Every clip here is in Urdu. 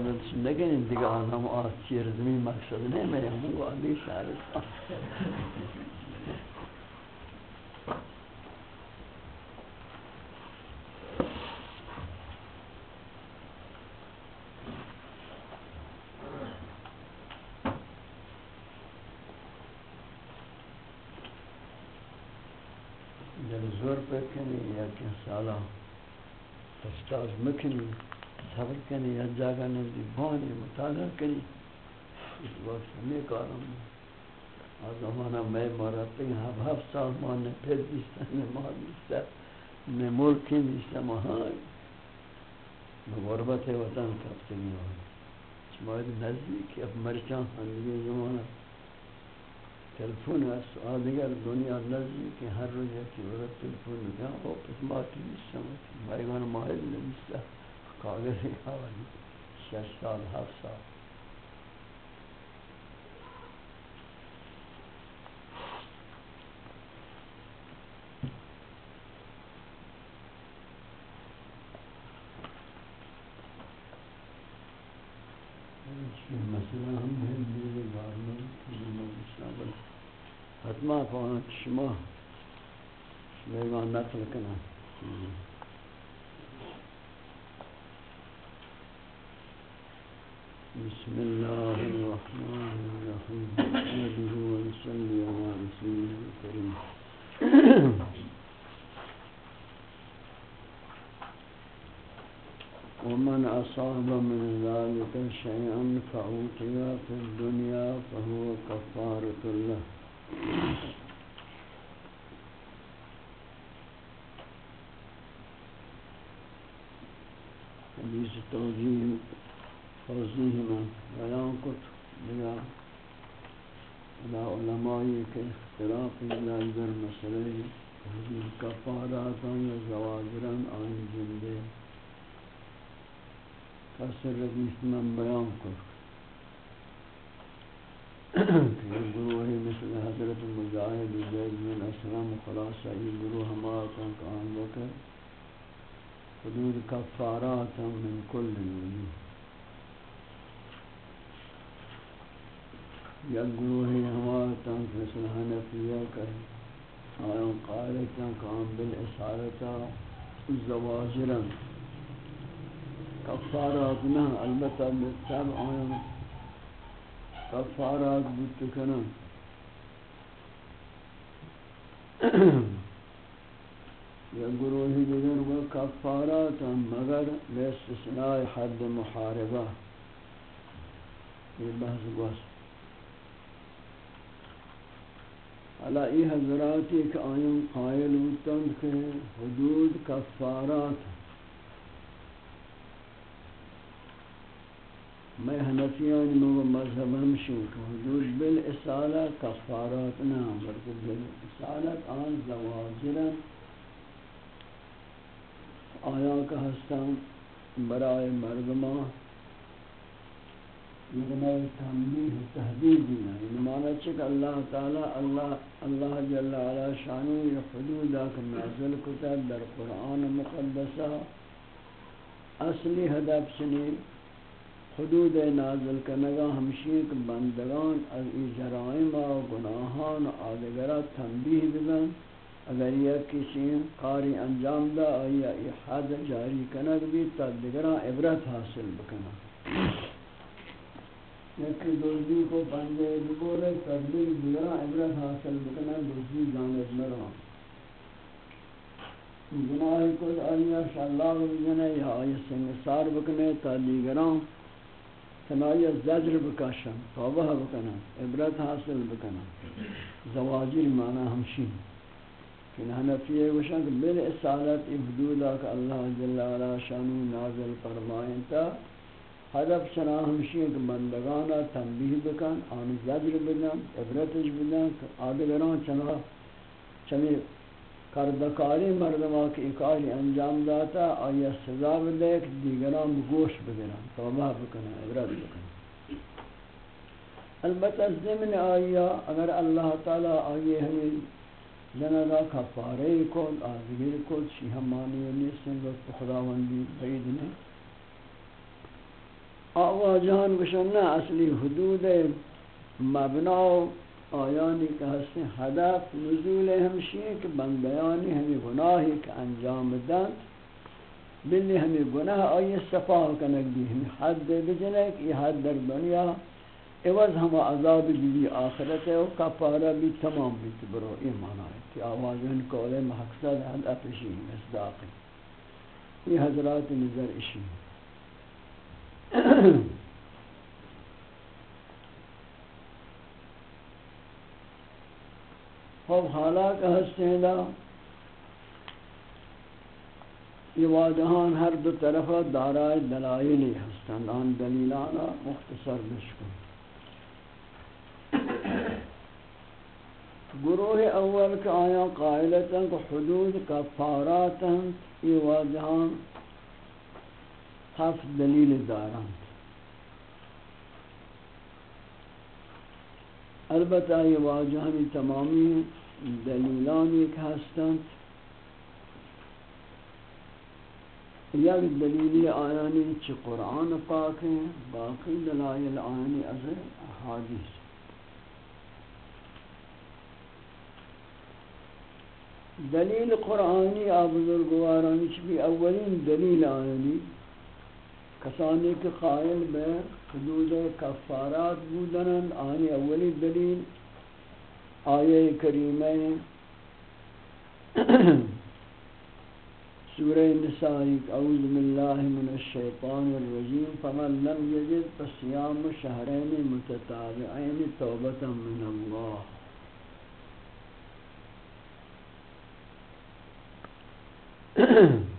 بلش نگن دیگه آنم آسیر زمین مقصد نمیم هو علی شهرستان زور بکنی یا که سالا تشتاز مکنی صبر کنی یا جاگا نزدی بانی مطالعہ کنی اس وقت ہمیں کارم آز زمانہ میں مرتی ہم ہفت سال مانے پھر دیستا نے مال دیستا نے ملکی دیستا مہائی غربت وطن کفتگی ہوئی شماید نزدیک اب مرچان ہندگی زمانہ۔ تلفون است آدگر دنیا نزدیک ہر روز یکی ورد تلفون نگاه ہاں، او پس ما تیستم بایگان ماهد نمیسته کاغذی حوالی شش سال، هفت سال. مثلا ہم ہیں میرے دیئے گارمنٹ حتما پانچ شما. شما نقل کنا بسم الله الرحمن الرحيم. نحمده ونصلي على رسوله الكريم. ومن أصاب من ذلك شيئا فأوتي في الدنيا فهو كفارة له. حدیث توجیح توضیح میں بیان کت لیا الى علمائی کے اختلاف اللہ در مسئلے حدیث کفاراتا یا زواجران آئین جندے کسر حدیث من بیان کت یہ گروہ مثل حضرت مجاہد زید بن اسلام خلاصہ یہ گروہ ہمارا کام لکر حدود کفارات من کل الوجوه يبدوهما تنفسهن فيك سواء قالت كان بالإشارة زواجرا كفارات نه البته بالطبع كفارات بتكنا یا گروهی دیگر و کفارات مگر حد محاربه. این بحث علا ای حضراتی کہ آئین قائل ہوتن کہ حدود کفارات میں حنفیان میں مذہب ہمشن کہ حدود بالاسالہ کفارات، نہ بلکہ بالاسالت آن زواجرن آیا کا ہستان برائے مردمہ یہ نئے تنبیہ تحدید دینا یعنی معنی چک اللہ تعالی اللہ اللہ جل علا شانو یہ حدود آکر نازل کتب در قرآن مقدسہ، اصلی ہدف چنی حدود نازل کنگا ہمشیک بندگان از ای جرائم و گناہان و آدگرہ تنبیہ دینا اگر یہ کسی کاری انجام دا آیا یہ حد جاری کنگ بھی تا دیگران عبرت حاصل بکنا یکی دوزی کو بندے بگورے تبلیغ دیگران عبرت حاصل بکنا دوزی جانب مران گناہ کو آیا شاللہ بجنے یا آیا سنگسار بکنے تا دیگران تنائی زجر بکشن، توبہ بکنا، عبرت حاصل بکنا۔ زواجر معنی ہمشین کہ حنفیہ وشن کہ بل اصالت حدودا کہ اللہ جل علا شانو نازل فرمائیں تا۔ حدف چنا ہمشی کہ بندگانا تنبیہ بکن، آن زجر بدن، عبرتش بدن کہ آدگران چنا چمی کردکاری مردمہ کی اکاری انجام داتا آیا سزا بدے کہ دیگران گوش بگرن توبہ بکن عبرت بکن البتہ ضمن آیا اگر اللہ تعالی آئیے ہمیں جنگا کفارے کو آزگیر کو چی ہمانی نیسن لطف خداوندی بعید نے آواجان بشن اصلی حدود مبنا آیانی که هستن هدف نزول همشیه که بندیانی همی گناهی که انجام دن. بلی ہمیں گناہ آئی صفا کنک دی ہمیں حد بجنے کہ یہ حد در دنیا، عوض ہم عذاب دی آخرت ہے و کفارہ بھی تمام بھی برو. ایمان آئے کہ آواز ان قول محقصد حد اپشی، مصداقی. یہ حضرات نظر اشی. خوب حالا کا ہستے دا یہ وادہان ہر دو طرف دارائے دلائلی ہستند آن دلیلانا مختصر نشکن گروہ اول کا آیا قائلتا کہ حدود کفاراتا یہ واجہان حف دلیل داران البتہ یہ واجہانی تمامی دلیلان ایک ہستند۔ یک دلیلی آیانی چی قرآن پاک ہیں، باقی دلائل آیانی از حادیث دلیل قرآنی آبزرگوارانی چی بھی اولین دلیل آیانی۔ کسانی کے قائل بے حدود کفارات بودنن آنی اولی دلیل آیه کریمه سورہ نساء اعوذ باللہ من الشیطان الرجیم، فمن لم یجد فصیام شہرین متتابعین توبتا من اللہ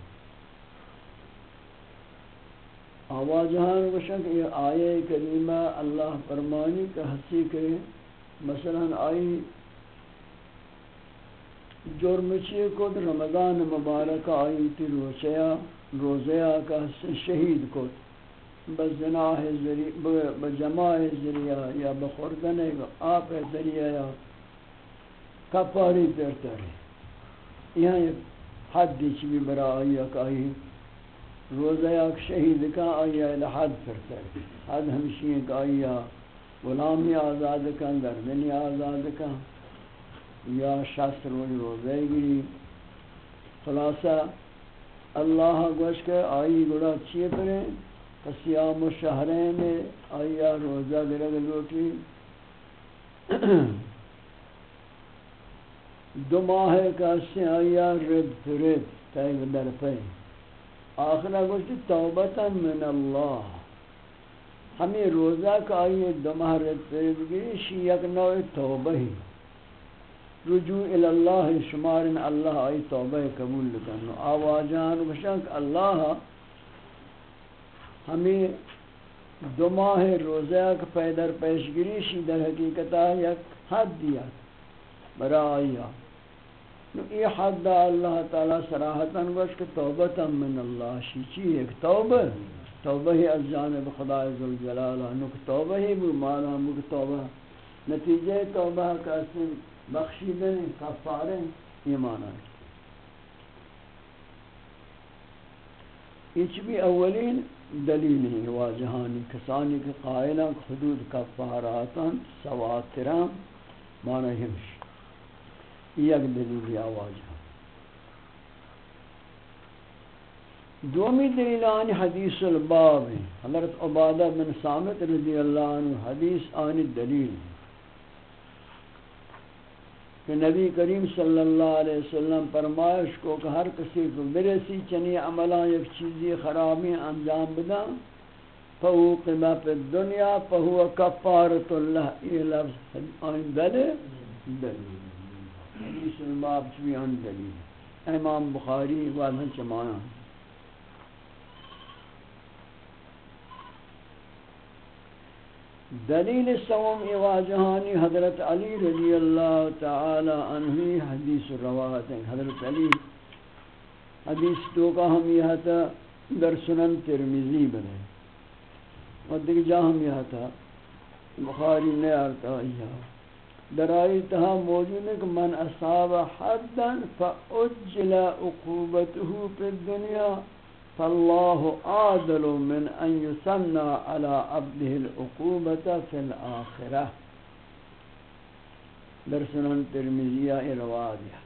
آوازہان وشک یہ آیے کریمہ اللہ فرمانی کا حسی کے مثلا آئی جرم چی کد رمضان مبارک آئی تی روچیا روزیا کا شہید کد بزناہ ذریعہ بجماع ذریعہ یا بخوردن آپ ذریعہ یا کپاری پرتر یہاں حد چی بھی برا آئی۔ آئی روزیا شہید کا آئی حد پرتر حد ہمشی ایک آئی غلامی آزاد کن گردنی آزاد کن یا شست روز روزے گیری خلاصہ، اللہ گوش کے آئی گڑا چیئے پریں قسیام و شہرین آئی روزہ گرگ لوٹی دو ماہ کا سے آئی رد فرد تیب در پہ۔ آخرہ گوشتی توبتا من اللہ۔ ہمیں روزہ کا آئی دو ماہ رد فرد نوع توبہ ہی۔ رجوع اللہ شمار اللہ آئی توبہ قبول لکنو آواجان بشک اللہ ہمیں دو ماہ روزہ کا پیدر پیشگری شی در حقیقتا یک حد دیا برا آیا نو ای حد اللہ تعالی سراحتا وشک توبتا من اللہ شی چی ایک توبہ توبہ ہی از جانب خدا عزوجلالہ نو توبہ ہی بو مالا مک توبہ۔ نتیجہ توبہ کا اسم بخشیدن کفاره ایمان ہے ایچ بھی اولین دلیل ہے، واجہانی کسانی کے قائلہ حدود کفاراتاں سواتران، مانا ہمش۔ یک دلیل یا واجہ دومی دلیل دلیلان حدیث الباب. حضرت عبادہ بن سامت رضی اللہ عنہ حدیث آنی دلیل. کہ نبی کریم صلی اللہ علیہ وسلم فرمائش کو کہ ہر کسی کو برسی چنی عملان یک چیزی خرابی انجام بدا فہو قمہ پی الدنیا فہو کفارت اللہ، یہ لفظ آئین دلے دلیل. حدیث الماب چوی آن دلیل امام بخاری وادھن چمایاں دلیل سوم واجہانی حضرت علی رضی اللہ تعالی عنہ حدیث روایت ہیں حضرت علی، حدیث تو کا ہم یہ تھا در سنن ترمیزی بنے اور دیکھ جا ہم یہ تھا۔ بخاری نے آرتا یہ در تہا موجود ہے کہ من اصاب حدا فاجل عقوبته فی الدنیا، فالله عادل من أن يسنى على عبده العقوبة في الآخرة برسنن ترمزية روادها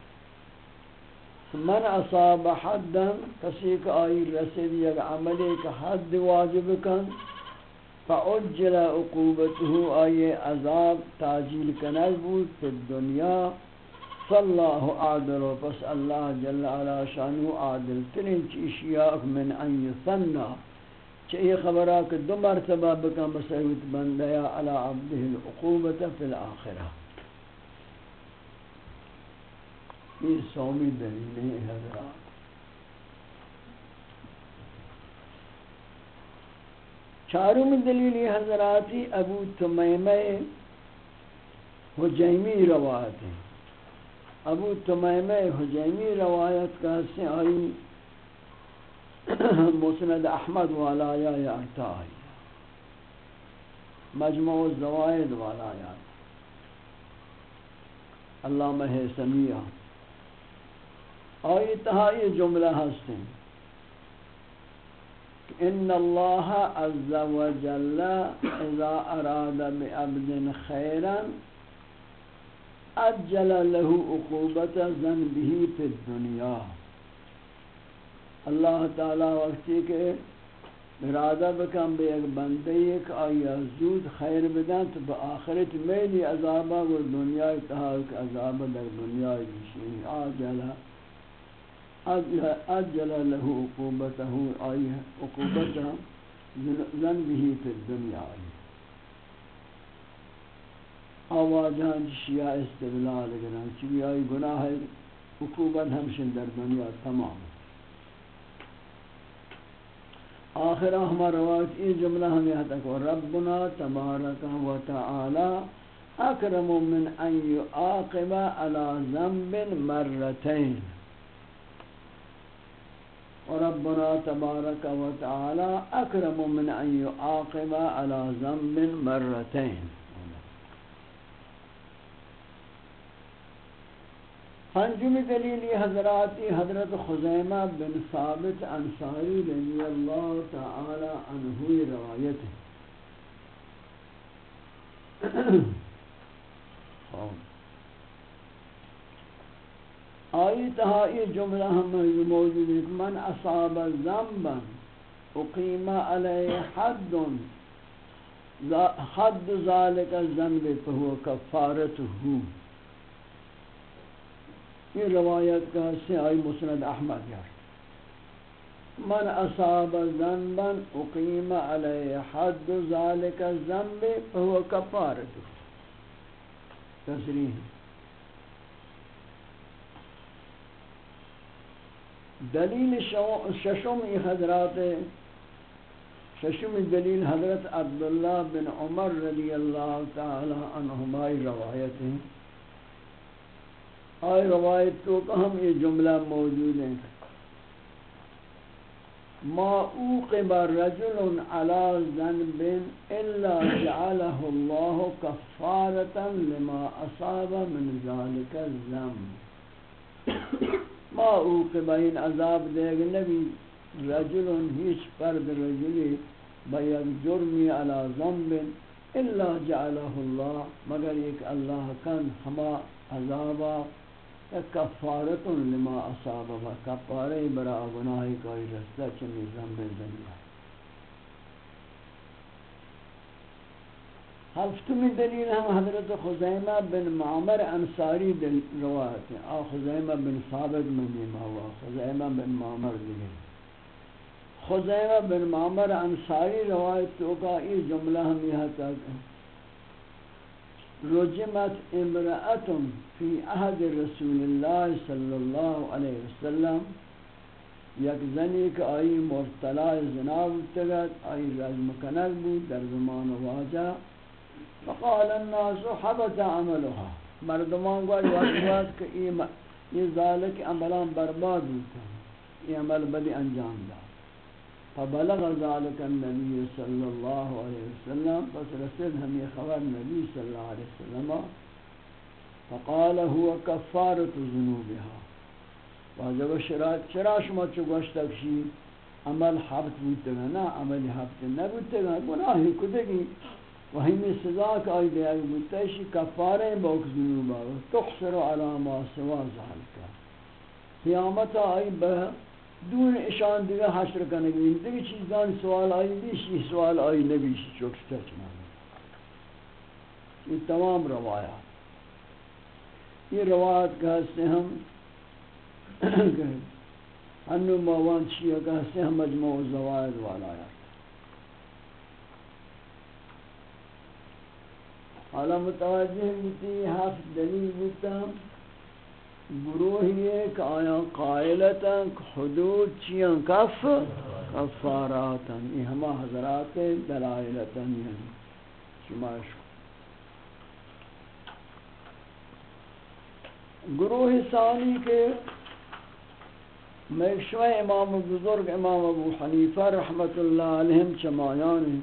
من اصاب حدا کسی کا آئی رسید یک عملی کا حد واجب کن فعجل عقوبته آئی عذاب تاجیل کنل بود فی الدنیا. فاللہ عادل و پس اللہ جل علا شانو عادل ترین چیشیاء من ان یثنى چئی خبرہ کہ دو مرتبہ بکن بسیوت بندیا علی عبده العقوبت فی الاخرہ. یہ سومی دلیل ہے حضرات. چاروں دلیل حضراتی ابو تمیمہ حجیمی روایت ہے ابو تمیمہ حجیمی روایت کا سے آئی۔ مسند احمد والا یا یا آئی۔ مجموع الزوائد والا یا۔ علامہ سمیہ۔ آئی تہا یہ جملہ ہستے ان اللہ عز و جل اذا اراد بعبد خیرا اجل له عقوبت ذنبه فی الدنیا اللہ تعالی وقتی کہ ارادہ بکم بے ایک بندے ایک آیا زود خیر بدن تو با آخرت میلی عذابہ و دنیا اتحاق عذابہ در دنیا جشنی آجلہ اجل له عقوبته اي عقوبته ذنبه في الدنيا. آوازان شیعہ استدلال کرن چوی آئی گناہ عقوبت ہمشن در دنیا تمام. آخرہ ہمارا روایت یہ جملہ ہم یہاں تک، ربنا تبارک و تعالی اکرم من ان یعاقب على ذنب مرتين وربنا تبارك وتعالى أكرم من أن يعاقب على ذنب مرتين پنجم دلیلی حضراتی حضرت خزیمہ بن ثابت انصاری رضی اللہ تعالی عنہ روایت ہے۔ آئی تہا یہ جملہ ہم موجود ہے من اصاب ذنبا اقیم علیہ حد حد ذالک الذنب فہو کفارته یہ روایت کا سے آئی مسند احمد یار۔ من اصاب ذنبا اقیم علیہ حد ذالک الذنب فہو کفارته تصریح دلیل ششم ای حضرات ششم دلیل حضرت عبداللہ بن عمر رضی اللہ تعالی عنہمائی روایت ہیں۔ آئی روایت تو کہ ہم یہ جملہ موجود ہیں۔ ما اوقب رجل على ذنب الا جعله الله كفارة لما اصاب من ذلك الذنب۔ ما اوقب این عذاب دیگ نبی رجل هیچ فرد رجلی بیاد جرمی علا ذنب الا جعله الله، مگر ایک اللہ کن ہما عذابا کفارت لما اصابا کفارے برا گناہی کوئی رستہ چمی ذنب دنیا. ہفتمی دلیل ہم حضرت خزیمہ بن معمر انصاری دل روایت ہیں. آ خزیمہ بن ثابت مدیمہ ہوا. خزیمہ بن معمر دیگر خزیمہ بن معمر انصاری روایت تو کا یہ جملہ ہم یہاں تک رجمت امرأت فی عہد رسول اللہ صلی اللہ علیہ وسلم. یک زنی کہ آئی مرتلہ زناب تگت. آئی رجم کنک بود. در زمان واجہ. فقال الناس حبت عملها. مردمان کو یہ کہ یہ ذالک عملان برباد ہوتا یہ عمل بدی انجام دا فبلغ ذلك النبي صلى الله عليه وسلم. پس رسل ہم یہ خبر نبی صلی اللہ علیہ وسلم. فقال هو كفارة ذنوبها. واجب شرات شرا شما چو گوشتک شی عمل حبت بودتے گا نا عمل حبت نبودتے گا گناہی کدگی؟ وہی میں سزا کا آئی دیا بودتا کفارے بوک ذنوبا تخسر علی ما سوا ذالکا قیامت آئی بہ دون اشان دیگه حشر کنه گوین دیگه چیزان سوال آئی بیشی سوال آئی نبیشی چوکشتر چنان یہ تمام روایات. یہ روایت کا حصے ہم انو موان شیعہ کا حصے ہم مجموع زوائد والا آیا حالا متوجہ ہوتی حفظ دلیل بودتا گروہی ایک آیا قائلتا حدود چیاں کف کفاراتا یہ ہما حضرات دلائلتا یعنی شماشکو گروہ ثانی کے میشو امام بزرگ امام ابو حنیفہ رحمت اللہ علیہم چمایان ہیں۔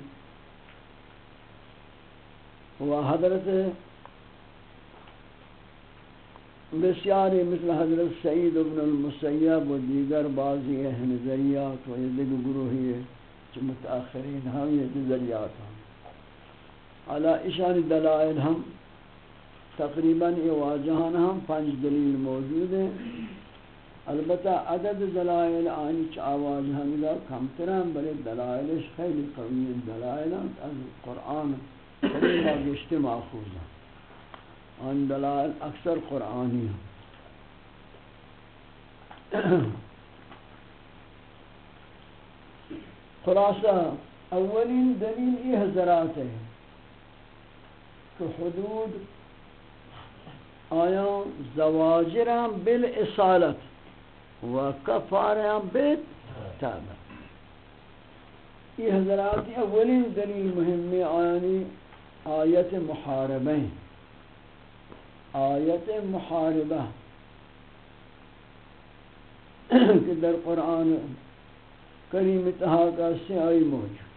و حضرت بسیاری مثل حضرت سعید ابن المسیب و دیگر بعضی نظریات و یہ گروہی ہے جو متاخرین ہم یہ نظریات ہیں۔ علا اشان دلائل ہم، تقریباً یہ واجہان ہم پانچ دلیل موجود ہیں۔ البتہ عدد دلائل آنی چا واجہان دا کم تران بلے دلائلش خیلی قوی دلائل از قرآن خیلی گشت محفوظ ہیں آن دلائل اکثر قرآنی ہیں خلاصہ اولین دلیل یہ حضرات ہے کہ حدود آیا زواجرم بالاصالت و کفارم بالتابع یہ حضرات اولین دلیل مهمی آیانی آیت محاربہ آیت محاربہ کہ در قرآن کریم تحاکہ سے آئی موجود۔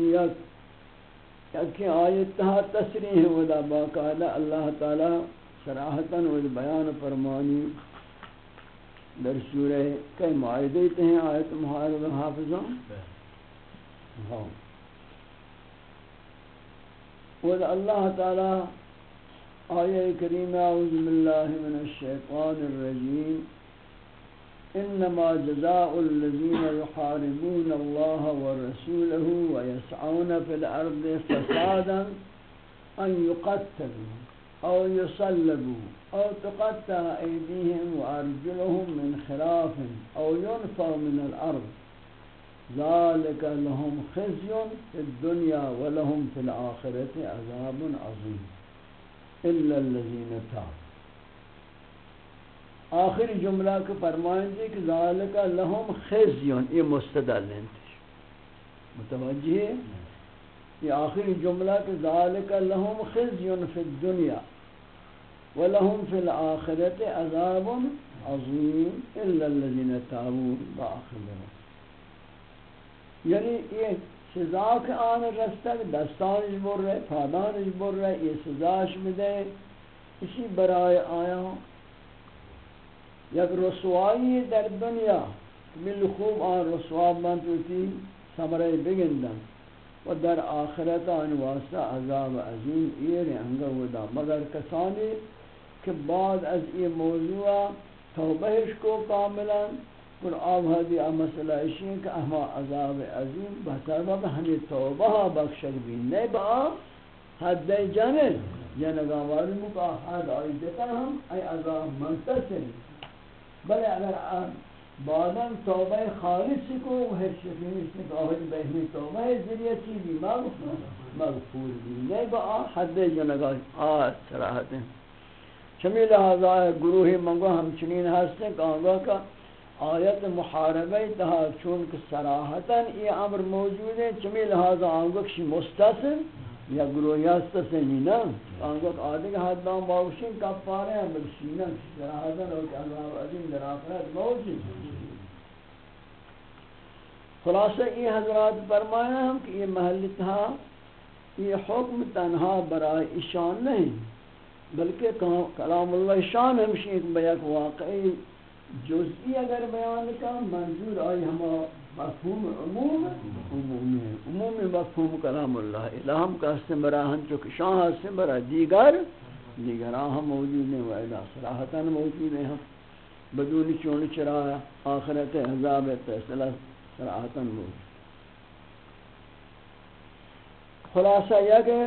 یا کہ آیت تہا تصریح ودا باقاعدہ اللہ تعالی صراحتاً و بیان فرمانی در سورہ کئی معاہدے ہیں آیت محارب حافظوں۔ ہاں۔ ودا اللہ تعالی آیہ کریم اعوذ باللہ من الشیطان الرجیم انما جزاء الذين يحاربون الله ورسوله ويسعون في الارض فسادا ان يقتلوا او يصلبوا او تقطع ايديهم وارجلهم من خلاف او ينفوا من الارض ذلك لهم خزي في الدنيا ولهم في الاخره عذاب عظيم. الا الذين تابوا. آخری جملہ کو فرمائیں دے کہ ذالک لہم خزیون یہ مستدل ہیں. متوجہ ہے یہ آخری جملہ کہ ذالک لہم خزیون فی الدنیا ولہم فی الاخرت عذاب عظیم الا الذین تابوا. باخر یعنی یہ سزا کے آن رستہ دستانش بر رہے، پادانش بر رہے، یہ سزاش بدے اسی برائے آیا ہوں۔ یک رسوائی در دنیا، مل خوب آن رسوا بنتوتی سمرے بگندن۔ و در آخرت آن واسطہ عذاب عظیم ایر انگا ودا مگر کسانی کہ بعد از یہ موضوع توبہش کو کاملا پر آب حدی مسئلہ اشیاء کہ اہما عذاب عظیم بہتر ہمیں توبہ بخشک بھی نہیں با حد جانے یا نگاواری مکا حد آئی دیتا ہم ای عذاب منتصر بلے اگر بعداً توبہ خالص کو ہر شکل اس نے کہا بہنی توبہ ذریعہ چیزی مغفور مغفور بھی نہیں با حد جنگا آج سراحت ہیں۔ چمی لہذا گروہ منگو ہمچنین ہستے کہاں کا آیت محاربہ تہا چونکہ سراحتاً یہ امر موجود ہے، چمی لہذا آنگو کشی مستصر یا گرویاست سنینا آنگو آدھے کہ حد دام باوشین کفارے ہیں بلشینا شراحتاً اور اللہ عظیم در آخرت موجود خلاصہ یہ حضرات فرمایا ہم کہ یہ محل تھا یہ حکم تنہا برائے اشان نہیں، بلکہ کلام اللہ شان ہمشی ایک بیک واقعی جزئی اگر بیان کا، منظور آئی ہما مفہوم عموم عموم عموم مفہوم کلام اللہ الہم کا حسن برا ہم چکہ شاہ حسن برا دیگر دیگر آہم موجود ہیں وعلا صلاحتاً موجود ہیں ہم۔ بدون چون چرا آخرت عذاب فیصلہ صلاحتاً موجود۔ خلاصہ یہ کہ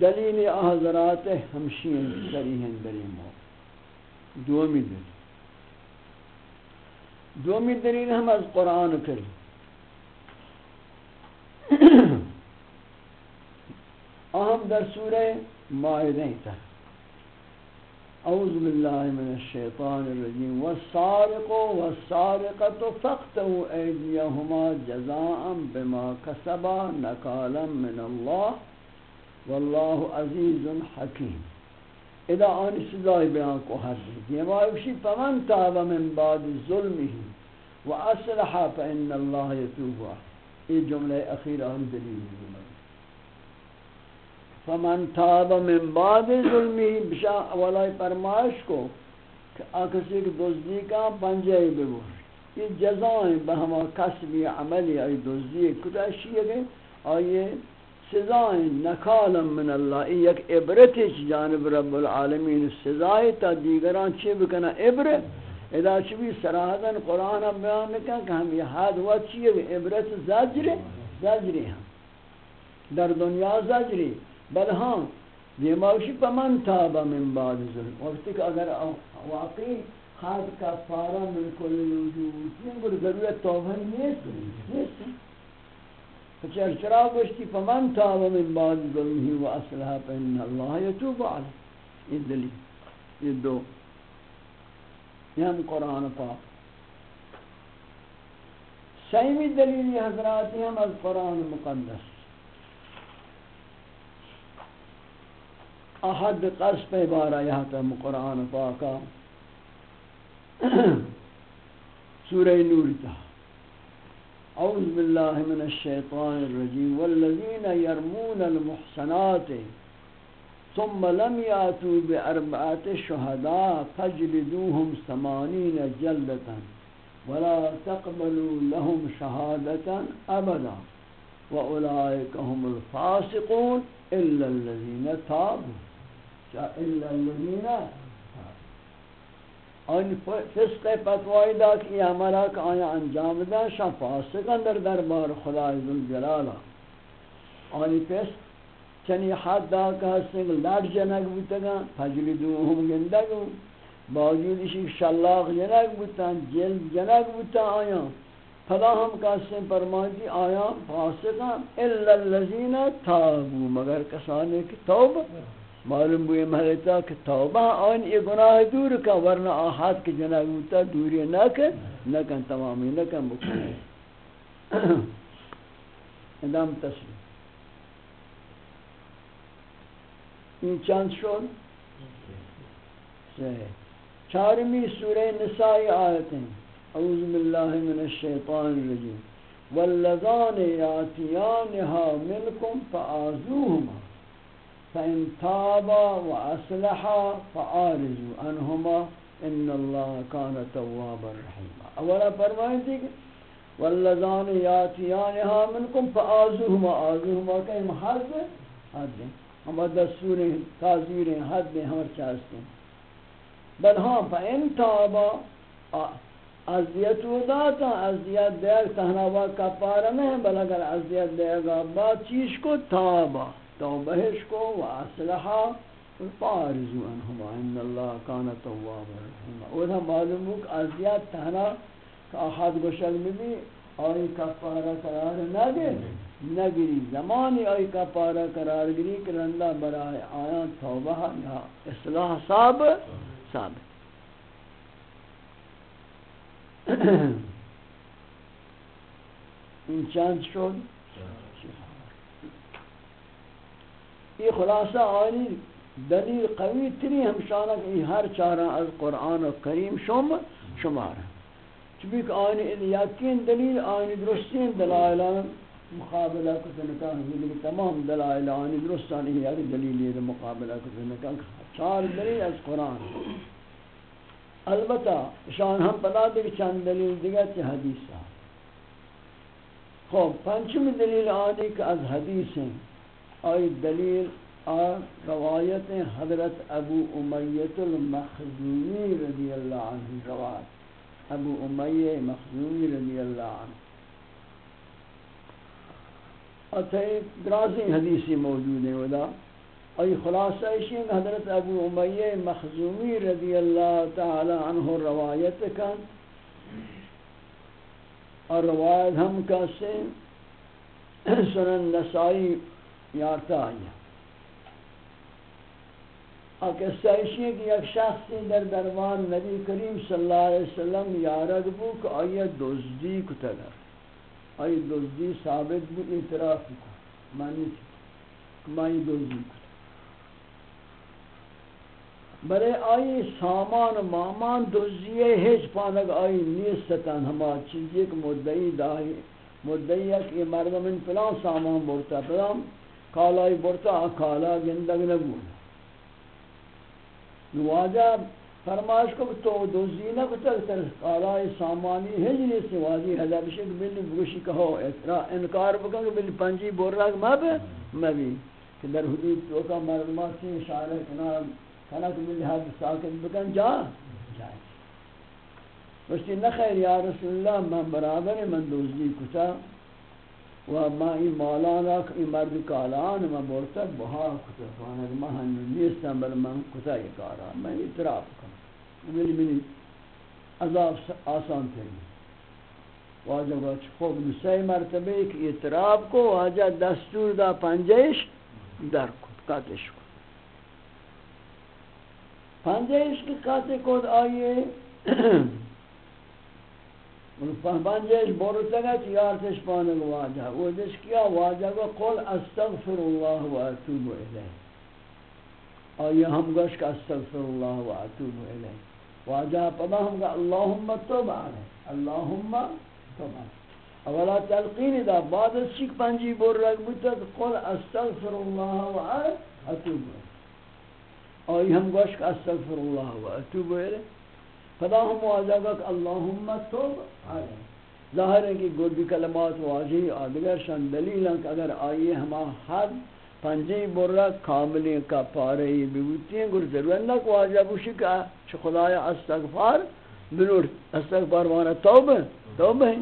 دلیل حضرات ہمشین سریحیں دلیل موجود دومی دلیل دومی دلیل ہم از قرآن کریم اہم در سورہ مائدہ تا۔ اعوذ باللہ من الشیطان الرجیم۔ والسارق والسارقة فاقتوا ایدیہما جزاء بما کسبا نکالا من اللہ۔ واللہ عزیز حکیم۔ اذا آن سزای بیان کو حد یہ یعنی مایوشی فمن تاب من بعد ظلمه و اصلح فإن اللہ یتوب. یہ جملہ اخیر آن دلیل فمن تاب من بعد ظلمی بشا اولای فرمائش کو کہ آکسی کے دزدی کا پنجائی ببور یہ جزائیں بہما کسبی عملی آئی دزدی کتاشی ہے آئیے سزائیں نکالا من اللہ یک عبرت جانب رب العالمین سزائیں تا دیگران چی بکنا عبرت؟ ادا چبی سراحتاً قرآن بیان نکن کہ ہم یہ حد ہوا چیئے عبرت زجر زجری ہم۔ در دنیا زجری بل ہاں یہ موشی پا من تابا من بعد ظلم۔ وقتی کہ اگر واقعی خاد کفارہ من کل وجود، یہ ضرورت توبہ نیست نیست۔ فچر چرا گوشتی فمن تاب من بعد ظلمه و اصلها فإن الله يتوب عليه۔ یہ دلیل، یہ دو۔ یہ ہم قرآن پاک۔ سیمی دلیلی حضراتی ہم از قرآن مقدس۔ احد قصف عبارہ یہاں تم قرآن پاکا سورہ نور تھا۔ اعوذ باللہ من الشیطان الرجیم والذین يرمون المحسنات ثم لم ياتوا باربعه شهداء فجلدوهم ثمانين جلدة ولا تقبلوا لهم شهادة ابدا واولئك هم الفاسقون الا الذين تابوا الا الذين آن فسق فتوای دا که عملا که آیا انجام دا شان فاسقن در دربار خدای ذوالجلال آنی پس چنی حد دا که هستن لر جنگ بوتگا بودتگا فجلدوهم گندگو. باوجود اسی شلاق جنگ بودتن جلد جنگ بودتن آیا. فلا ہم کہتے ہیں فرمائیتی آیا فاسقن الا اللذین تابو مگر کسانے کی توبہ معلوم بوئی محلتا کہ توبہ آن یہ گناہ دور کا، ورنہ آحاد کے جناب ہوتا دوری نہ کن نہ کن تمامی، نہ کن بکن ادام تسلیم۔ این چند شد؟ چارمی سورہ نسائی آیتیں۔ اعوذ باللہ من الشیطان الرجیم۔ واللذان یاتیانها منکم فآذوهما فإن تابا وأصلحا فآرزوا عنهما إن الله كان توابا رحيما۔ اولا فرمائیں تھی کہ واللذان یاتیانها منکم فآزوهما آزوهما کہیں حد حد دیں ہم دستور ہیں تاذیر ہیں، حد دیں ہمار چاہتے ہیں۔ بل ہاں فإن تابا ازیت و داتا ازیت دیگ تہناوا کپارا نہیں بل اگر ازیت دیگا بات چیز کو تابا۔ توبہش کو و اصلحا فارزو انہما ان اللہ کانا تواب رحیما اور ہم معلوم ہو کہ ازیاد تہنا کہ آخاد گوشل میں بھی آئی کفارہ قرار نگے، نگری زمانی آئی کفارہ قرار گری کہ رندہ برائے آیان توبہ یا اصلاح صاحب صاحب۔ ان چند شد۔ یہ خلاصہ آنی دلیل قوی تری ہمشانہ کہ ہر چارہ از قرآن و کریم شم شمار چبی کہ آنی یقین دلیل، آنی درستین دلائلان، مقابلہ کو سنکا ہمیں تمام دلائل، آنی درستان ہی دلیل یہ مقابلہ کو سنکا چار دلیل از قرآن۔ البتہ شان ہم پدا دے چند دلیل دیگر چھ حدیث خب پنچم دلیل آنی کہ از حدیث ہیں۔ آئی دلیل آن روایت حضرت ابو امیت المخزومی رضی اللہ عنہ روایت۔ ابو امیت مخزومی رضی اللہ عنہ۔ اتھے درازی حدیثی موجود ہیں ودا۔ ای خلاصہ اشین حضرت ابو امیہ مخزومی رضی اللہ تعالی عنہ روایت کن۔ اور روایت ہم کسے سنن نسائی یارتا آئی اور قصہ اشین کہ یک شخصی در دربان نبی کریم صلی اللہ علیہ وسلم یارد بو کہ آئیت دوزدی کتگر آئی دوزدی ثابت بو، اعتراف کو معنی چکا معنی دوزدی کتگر برے آئی سامان و مامان دوزیے ہیچ پانک آئی نیستتن ہما چیزی کہ مدعی دائی، مدعی ہے کہ مردم من پلان سامان بورتا پلان کالائی بورتا کالا گندگ نبول نواجہ فرمائش کو تو دوزی نہ کتا تر کالائی سامانی ہے جی، ہیچ نیستی واجی حضر بشک بلی بگوشی کہو اترا انکار بکن کہ بلی پنجی بور رکھ مب مبی کہ در حدود تو کا مردمات سے اشارہ کنار خلق من هذا ساکت بکن، جا۔ جائے بستی نخیر یا رسول اللہ من برابر من دوزدی کتا و ما این مولانا این مرد کالان من بورتا بها کتا فانا ما هنو نیستم بل من کتا یہ کارا. من اطراف کنم. منی منی عذاب آسان تری واجہ گوچ خوب نسی مرتبه ایک اطراف کو واجہ دستور دا پنجش در کت کتش کو پنجے عشق کاتے کود آئیے پنجے عشق بورتا گا چی یارتش پانک واجہ. وہ جس کیا واجہ کو قول استغفر اللہ و اتوب الیہ. آئیے ہم گوش کا استغفر اللہ و اتوب الیہ. واجہ پدا ہم گا اللہم توب آلے اللہم توب آلے اولا تلقین دا بعد از چک پنجی بور رگ بودتا قول استغفر اللہ و اتوب الیہ. آئی ہم گوش کا استغفر اللہ و اتوب الیہ؟ فدا ہم واجہ کہ اللہم توب آئے ظاہر ہے کہ گردی کلمات واجہی آدگر شان دلیل ہیں کہ اگر آئیے ہما حد پنجی برہ کاملی کا پارہی بیوتی ہیں گر ضرورت نہ کہ واجہ بوشی کہ چھ خدایا استغفار بنور استغفار مانا توب ہے توب ہے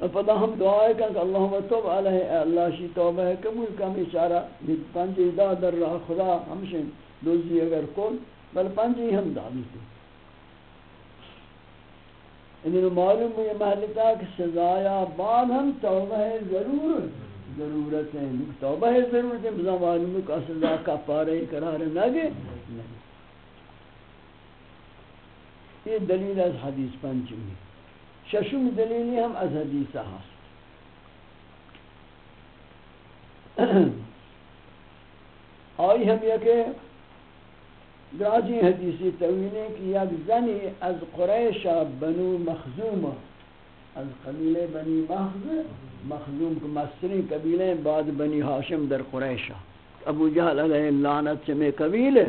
فدا ہم دعائے کہ اللہم توب علیہ اللہ شی توبہ ہے قبول کا اشارہ پنجی دا در رہا خدا ہمشن دوزی اگر کن، بل پنجی ہم دادی تھی انہوں معلوم ہے محلتا کہ سزایا بعد ہم توبہ ضرور ضرورت ہے توبہ ضرورت ہے، بزا معلوم ہے کہ سزا کا پارے قرار نہ نگے یہ دلیل از حدیث پنجمی ششم دلیلی ہم از حدیث حاصل آئی ہم یہ کہ راجی حدیثی توینے کی یک زنی از قریش بنو مخزوم. از قبیلے بنی مخزوم مخزوم کو مصری قبیلے، بعد بنی حاشم در قریش. ابو جہل علیہ اللعنت چمی قبیلے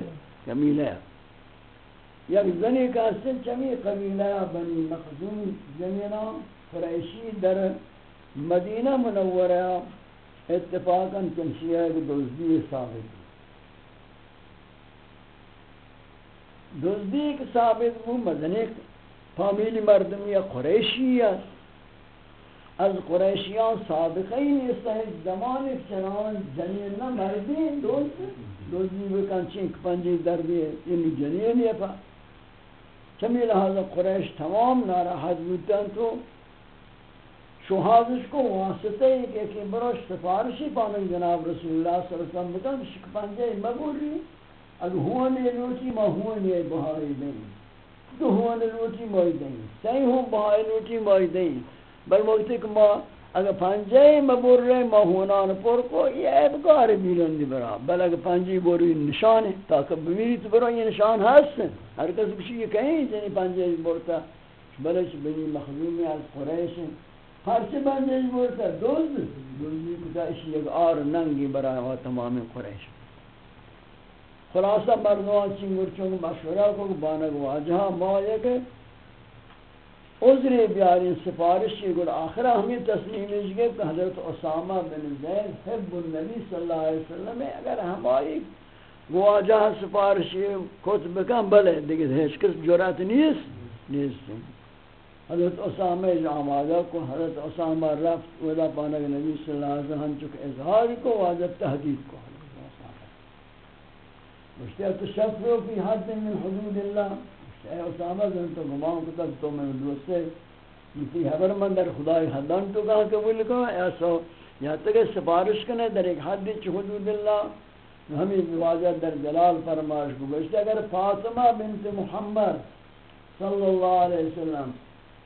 قبیلے. یک زنی کا سن چمی قبیلے، بنی مخزوم زمینہ قریشی در مدینہ منورہ اتفاقا چنشیہ دوزدی ثابت. دزدی که ثابت بو مدنی فامیلی مردمی قریشی است از قریشیان سابقه نیست هیچ زمان چنان جنین نه مردی دوست دزدی بکن چین که پنجی دردی یعنی جنینی پا چمی لحاظ قریش تمام ناراحت بودن تو. شوهازش کو واسطه ای که که براش سفارشی پانک جناب رسول الله صلی اللہ علیہ وسلم بکن، شک پنجه مگوری اگر ہون لوٹی ما ہون یہ بہائی دیں۔ تو ہون لوٹی مائی دیں۔ صحیح ہون بہائی لوٹی مائی دیں۔ بل وقتی کہ ما اگر پنجے مبور رہے ما ہونان پر کو، یہ ابگار بیلن دی برا۔ بل اگر پنجی بوری نشان ہے تاکہ بمیری تو برا یہ نشان ہست۔ ہر کس کسی یہ کہیں جنی پنجے بورتا بلش بنی مخزومی از قریش ہیں۔ پرچے پنجے بورتا دوز دوزی کتا اسی ایک آر ننگی برا تمام قریش۔ خلاصہ مردوان چنگر چنگ مشورہ کو بانگ واجہا ما یک عذر بیاری سفارش سفارشی گل آخرہ ہمیں تسلیم اجگے کہ حضرت اسامہ بن زید حب النبی صلی اللہ علیہ وسلم اگر ہماری گواجہ سفارشی کتب کم بلے، دیکھیں ہیچ کس جرات نیست؟ نیست۔ حضرت اسامہ جو آمادہ کو، حضرت اسامہ رفت، ودا پانک نبی صلی اللہ علیہ وسلم چکے اظہار کو، واجب تحدید کو۔ مشتیہ تشفر فی حد من حدود اللہ اے اسامہ جن تو گمان کو تک تو میں دوستے یہ خبر من در خدای حدان تو کہا کہ وہ ایسا یا تک سفارش کنے در ایک حد چ حدود اللہ۔ ہمیں واضح در جلال فرمائش کو گشتے اگر فاطمہ بنت محمد صلی اللہ علیہ وسلم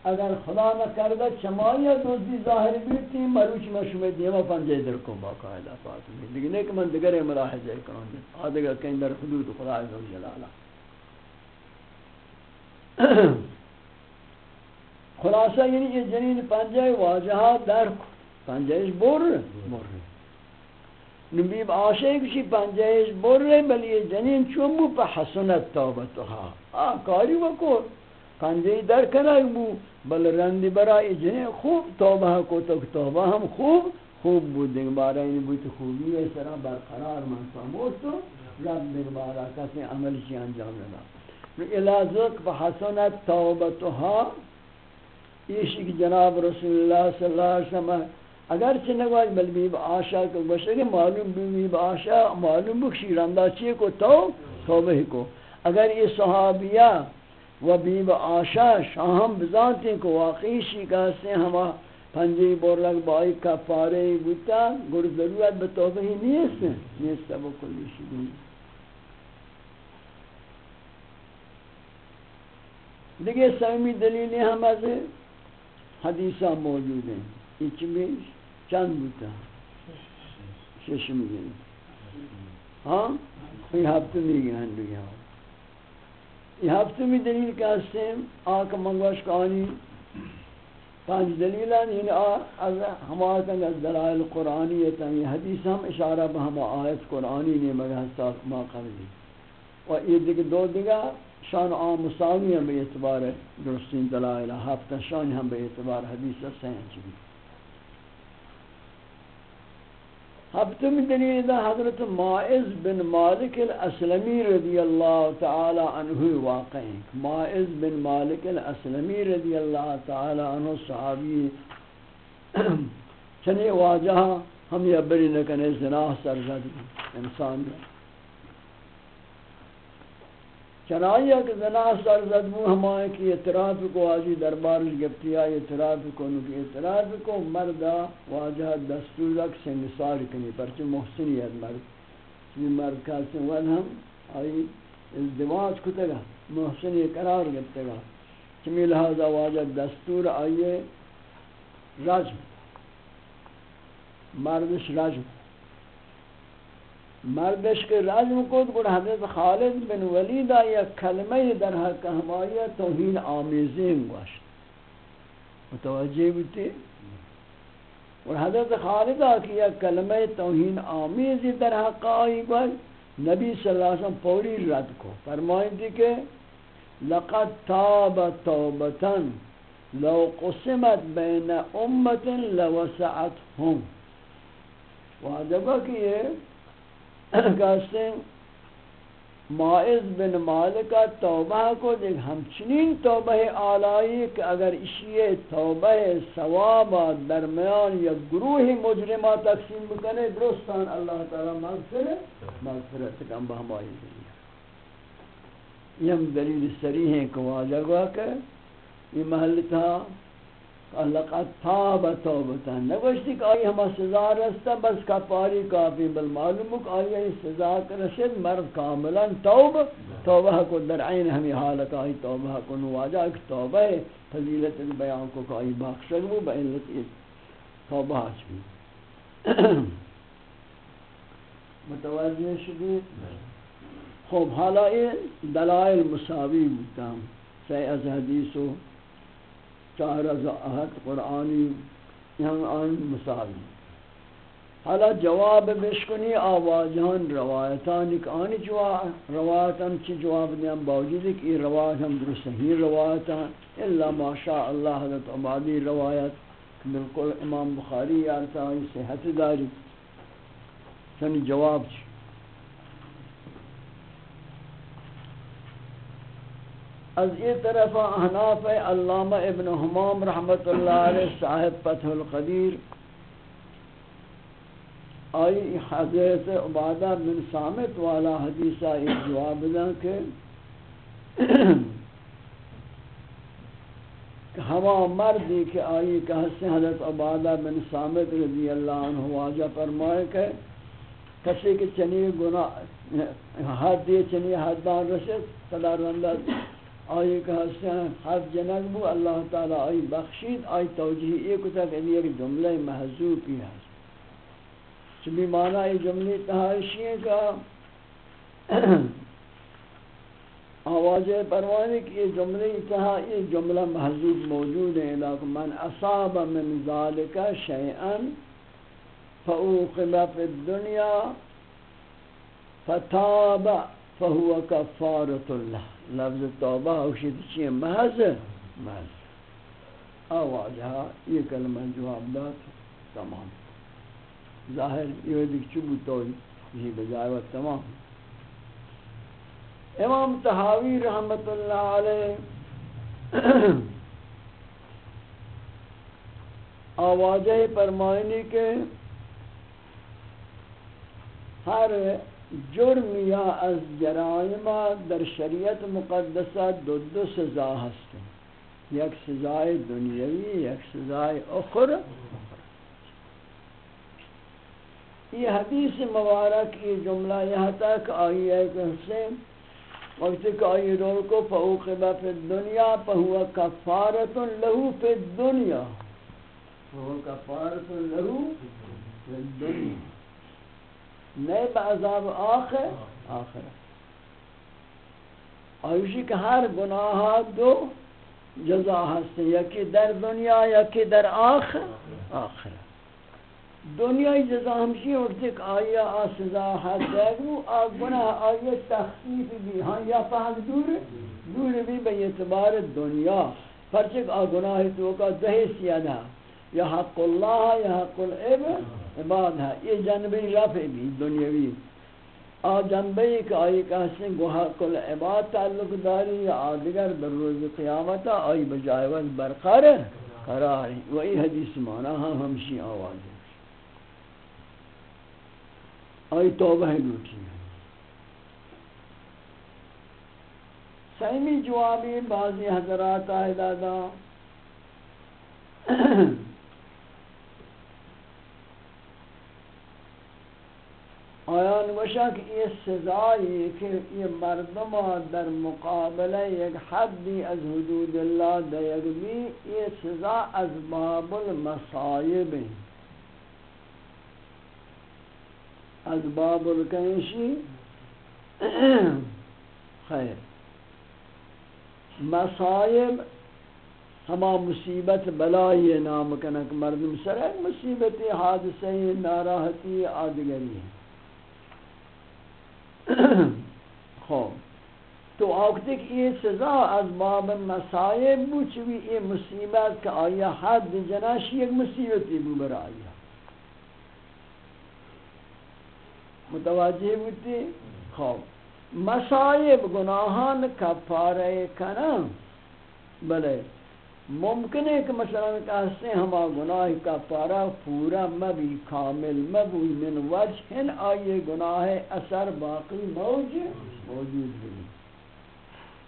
اگر خدا نہ کردہ چمایا دوستی ظاہر بیتی مروچ میں شمی دیما پنجے در کو باقاعدہ فاطمی لیکن ایک من دگرے ملاحظہ کروں گے آدھگا کہیں در حدود خدا عزو جلالہ خلاصہ یعنی یہ جنین پنجے واجہا در پنجے بور بور نبی آشے کسی پنجے بور بلی جنین چومو پا حسنت توبتها آہ کاری وکو پنجے در کنائی بو، بل رندی برای جنین خوب، توبہ کو تک توبہ ہم خوب خوب بود دیکھ بارا این بود خوبی ہے، سرا برقرار من ساموت تو، رب دیکھ بارا کسی عمل چی انجام لگا الازق بحسنت توبتها ایشی کی جناب رسول اللہ صلی اللہ علیہ وسلم، اگر چه چنگواج بل بیب آشا کو بشے کہ معلوم بیب آشا معلوم بکشی. رندہ چیئے کو؟ تو توبہ کو. اگر یہ صحابیہ و بیب آشا شاہم بزانتے کو واقعی شکاستے ہیں. ہما پنجی بورلک بائی کفارے بوتا. گر ضرورت بتوبہ ہی نیست نیست سب کلی شدید دیگه سومی دلیلی هم از حدیث ها موجود ہیں. ایچ میں چند بوتا. شش میگن ہاں؟ یہ ہفتمی گئن دیگه ها یہ ہفتمی دلیل کا ہیں آکا منگوش کانی پانچ دلیلان یعنی از ہمارا از دلائل قرآنیتا یہ حدیث ہم اشارہ بہما آیت قرآنی نے مگر حساس ما قبلی و یہ دیکھ دو دیگا شان عام مساوی ہیں بے اعتبار درستین دلائلہ ہفتہ شان ہم بے اعتبار حدیث سین چکی ہفتم دلیل دا حضرت مائز بن مالک الاسلمی رضی اللہ تعالی عنہ واقع ہیں۔ مائز بن مالک الاسلمی رضی اللہ تعالی عنہ صحابی چنے واجہ ہم یہ بری نکنے زناح سرزد انسان دے چنائی کہ زنا سرزد مو ہمائے کی اعتراف کو آجی دربار گفتی آئی اعتراف کو نکی اعتراف کو مردہ واجہ دستور لک سنگسار کنی، پرچہ محسنیت مرد چی مرد کہتے ہیں ہم آئی ازدواج کتگا محسنی قرار گفتگا چمی لہذا واجہ دستور آئیے رجم مردش رجم مردش کے رجم کو تو حضرت خالد بن ولید یا کلمہ در حق ہمایا توہین آمیزیں گوشت متوجہ بیتے اور حضرت خالد آکیا کلمہ توہین آمیزی در حق آئی گوشت نبی صلی اللہ علیہ وسلم پوری رد کو۔ فرمائیں دی کہ لقد تاب توبتا لو قسمت بین امت لوسعتهم وعجبہ کہ یہ کہتے ہیں معاذ بن مالکہ توبہ کو دیکھ، ہمچنین توبہ آلائی کہ اگر اشیئے توبہ ثواب درمیان یا گروہ مجرمہ تقسیم بکنے، درستان اللہ تعالی مغفرت مغفرت کم بہمائی دنیا یہ ہم دلیل سریح ہیں کہ واجہ گوا کہ یہ محل تھا لقد تاب توبتا. نگوشتی کہ آئی ہما سزا رستا بس کفاری کافی، بل معلوم کہ آئی ای سزا رسد مرد کاملا توب، توبہ کو در عین ہمی حالت آئی، توبہ کو نواجہ ایک توبہ فضیلت بیان کو کہ آئی باخشک بو با علت توبہ آج بھی۔ متوجہ شدید خوب حالا یہ دلائل مساوی بودتا سی از حدیث و چار از احد قرآنی یہاں آن مساوی حالا جواب بشکنی آواجان روایتان ایک آنی جواب روایتان چی جواب دیں باوجود کہ یہ روایت ہم درست ہی روایتان الا ماشاء اللہ حضرت عبادی روایت بالکل امام بخاری یارتا ہے صحت داری۔ چنی جواب چی؟ از یہ طرف احناف علامہ ابن حمام رحمت اللہ علیہ صاحب فتح القدیر، آئی حضرت عبادہ بن سامت والا حدیثہ ایک جواب دا کہ ہوا مردی کہ آئی کہ حضرت عبادہ بن سامت رضی اللہ عنہ واجہ فرمائے کہ کسی کے چنی گناہ، حد دی چنی حدان رسد صدا رندہ آئی کہ حسن حد جنگ بو اللہ تعالی آئی بخشید، آئی توجیہ ایک تک ایک جملہ محضوب ہے چلی معنی یہ جملی تحاشی ہے کا آواز پروانی کی یہ جملے اتحا یہ جملہ محضوب موجود ہے، لیکن من اصاب من ذالک شیئن فاوقب فی الدنیا، فتاب فهو کفارت اللہ. لفظ توبہ اوشید چیئے محض؟ محض. آواز یہ کلمہ جواب دات تمام. ظاہر یہ دیکھ چبو تو یہ بجائے و تمام. امام تحاوی رحمت اللہ علیہ آوازہ فرمائنی کے ہر جرم یا از جرائم در شریعت مقدسہ دو دو سزا ہستے یک سزائے دنیاوی، یک سزائے اخر. یہ حدیث مبارک یہ جملہ یہاں تک آئی ہے کہ حسین وقت کہ آئی رول کو فوقبہ فی الدنیا فہو کفارت لہو فی الدنیا. فہو کفارت لہو فی الدنیا. نئے بعذاب آخر آخر. آئیشی کہ ہر گناہات دو جزا ہستے یکی در دنیا یکی در آخر آخر. دنیای جزا ہمشی اٹھتے کہ آیا آ سزا حد دیگو آ گناہ آیا تخصیف بھی. ہاں یا فہد دور دور بھی بے اعتبار دنیا. پرچک آ گناہ تو کا دہی سیادہ. یا حق اللہ، یا حق العب عباد ہے یہ جنبی رفع بھی دنیاوی آ جنبی کہ آئی کہتے ہیں گوھا کل عباد تعلق داری یا آدگر در روز قیامتا آئی بجائے وقت برقرار قرار ہے وہی حدیث مانا ہاں ہمشی آواز آئی توبہ لوٹی سیمی جوابی بعضی حضرات آئے دادا آیان وشا کہ یہ سزائی کہ یہ مردمہ در مقابلہ یک حدی از حدود اللہ دیگ بھی یہ سزا از باب المصائب از باب الکنشی خیر۔ مصائب ہما مصیبت بلائی نام کنک مردم سر ایک مصیبت حادثی ناراحتی، آدگری ہے خوب تو آکتے کہ یہ سزا از باب مصائب بو چوی یہ مصیبت کہ آیا حد جناشی ایک مصیبتی بو برائی متوجہ ہوتی خوب مسائب گناہان کفارہ کنم. بلے ممکن ہے کہ مثلا کہتے ہیں ہما گناہ کفارہ پورا مبی کامل مبی من وجہ آئیے گناہ اثر باقی موجود موجود بھی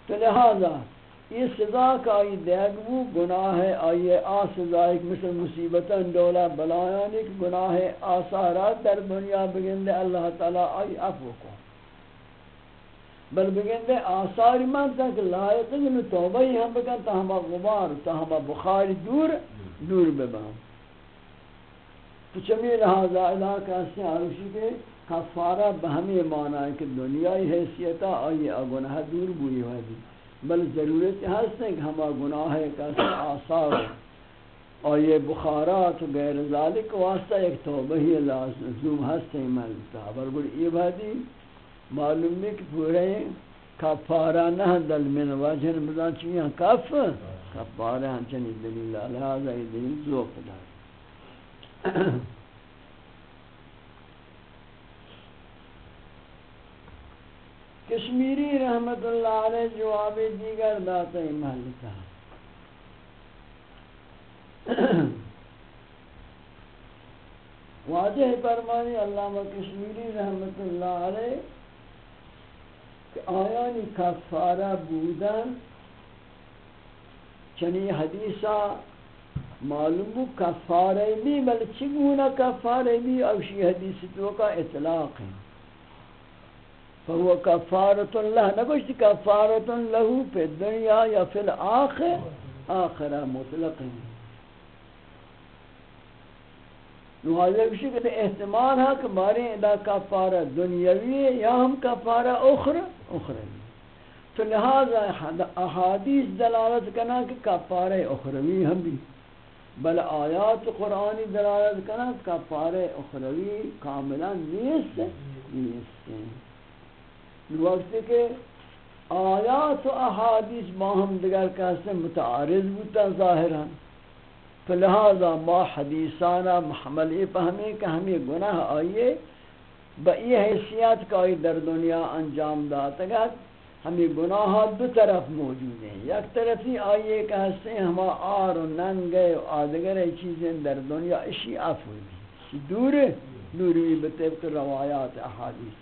تو لہذا یہ سزا کا آئی دیگو گناہ آئیے آ سزا ایک مثل مصیبتاً دولا بلایانی کہ گناہ آثارات در دنیا بگندے اللہ تعالیٰ آئی افو کو۔ بل بگندے آثاری من تک لائق ہے توبہ ہی ہم بکن تا ہما غبار، تا ہما بخار دور دور ببام تو چمی لہذا علاقہ سے آروشی کے کفارہ بہمی معنی ہے کہ دنیای حیثیتا آئی گناہ دور بوئی ہوئی بل ضرورت ہست ہے کہ ہما گناہ کا آثار آئیے بخارات و غیر ذالک واسطہ ایک توبہ ہی لازم ہستے ملتا برگر یہ بھادی معلوم ہے کہ پورے کفارہ نہ دل من وجہ مدان چیئے کف؟ کفارہ ہنچنی دلیل لہذا یہ دلیل ذوق دار۔ کشمیری رحمت اللہ علیہ جواب دیگر داتا محلتا واضح فرمانی علامہ کشمیری رحمت اللہ علیہ کہ آیانی کفارہ بودن چنی حدیثہ معلوم بو کفارہ بھی بل چگونا کفارہ بھی اوشی حدیث تو کا اطلاق ہے۔ فهو كفارة له نگوشت كفارة له في الدنيا یا في الآخر، آخرہ مطلق ہیں نوازہ کشی کہ احتمال ہے کہ بارے ادا کفارہ دنیاوی ہے یا ہم کفارہ اخر اخروی تو لہذا احادیث دلالت کنا کہ کفارہ اخروی ہم بھی۔ بل آیات قرآنی دلالت کنا کفارہ اخروی کاملا نیست نیست۔ وقت کہ آیات و احادیث ما ہم دیگر کہتے متعارض بودتا ظاہرا۔ فلہذا ما حدیثانا محملی پہمیں کہ ہمیں گناہ آئیے، با یہ حیثیت کا آئی در دنیا انجام داتا گا ہمیں گناہ دو طرف موجود ہیں۔ یک طرفی آئیے کہ ہستے ہما آر و ننگے و آدگر چیزیں در دنیا اشی عفو بھی دور دوری بطبق روایات احادیث۔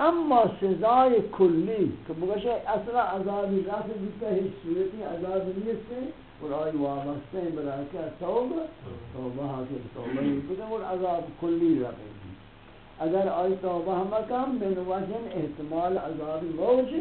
اما سزای کلی کہ بگوشے اصلا عذابی رفت بیتا ہے صورتی عذاب نیست. ہے اور ہیں برای کہ توبہ توبہ حاکر توبہ نہیں بکن اور عذاب کلی رفت اگر آئی توبہ مکم من وجن احتمال عذاب موج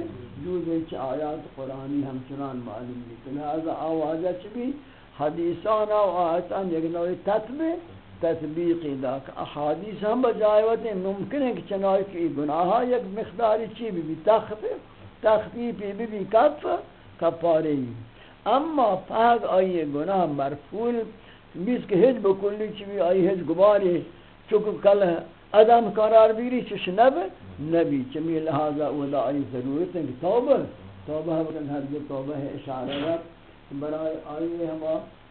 جو دیچ آیات قرآنی ہمچنان معلوم بھی لہذا آوازہ چبی حدیثانا و آیتان یک نوع تطبیق. تطبیقی دا کہ احادیث ہم بجائے ہوتے ہیں ممکن ہے کہ چنائی کی گناہ یک مقداری چی بھی بھی تخفیف. تخفیفی بھی بھی کف کپاری اما پاک آئی گناہ مرفول بیس کہ ہج بکلی چی بھی آئی ہج گباری چکو کل ادم قرار بیری چش نب، نبی چمی لہذا اولا آئی ضرورت ہے کہ توبہ توبہ بکن ہر جو توبہ ہے، اشارہ رب برای آئی ہم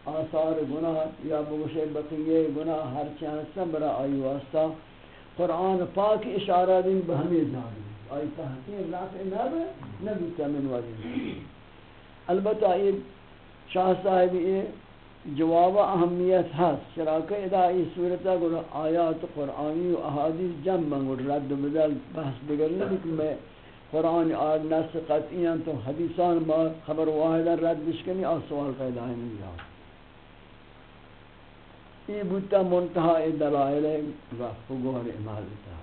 آثار گناہ یا بگوشے بقیے گناہ ہر چانسا برا آئی واسطہ۔ قرآن پاک اشارہ دیں بہمی جانی آئی تحقیق رافع نب، نبی تمن وجہ البتہ یہ شاہ صاحب یہ جواب اہمیت ہے شراکہ ادا یہ صورتہ گوڑا آیات قرآنی و احادیث جمع گوڑ رد بدل بحث بگر نہیں کہ میں قرآن آج نس قطعی ہیں تو حدیثان با خبر واحدہ رد بشکنی اور سوال پیدا ہے نہیں جاؤ یہ بودتا منتہا دلائل وقف گوھر امال امالتا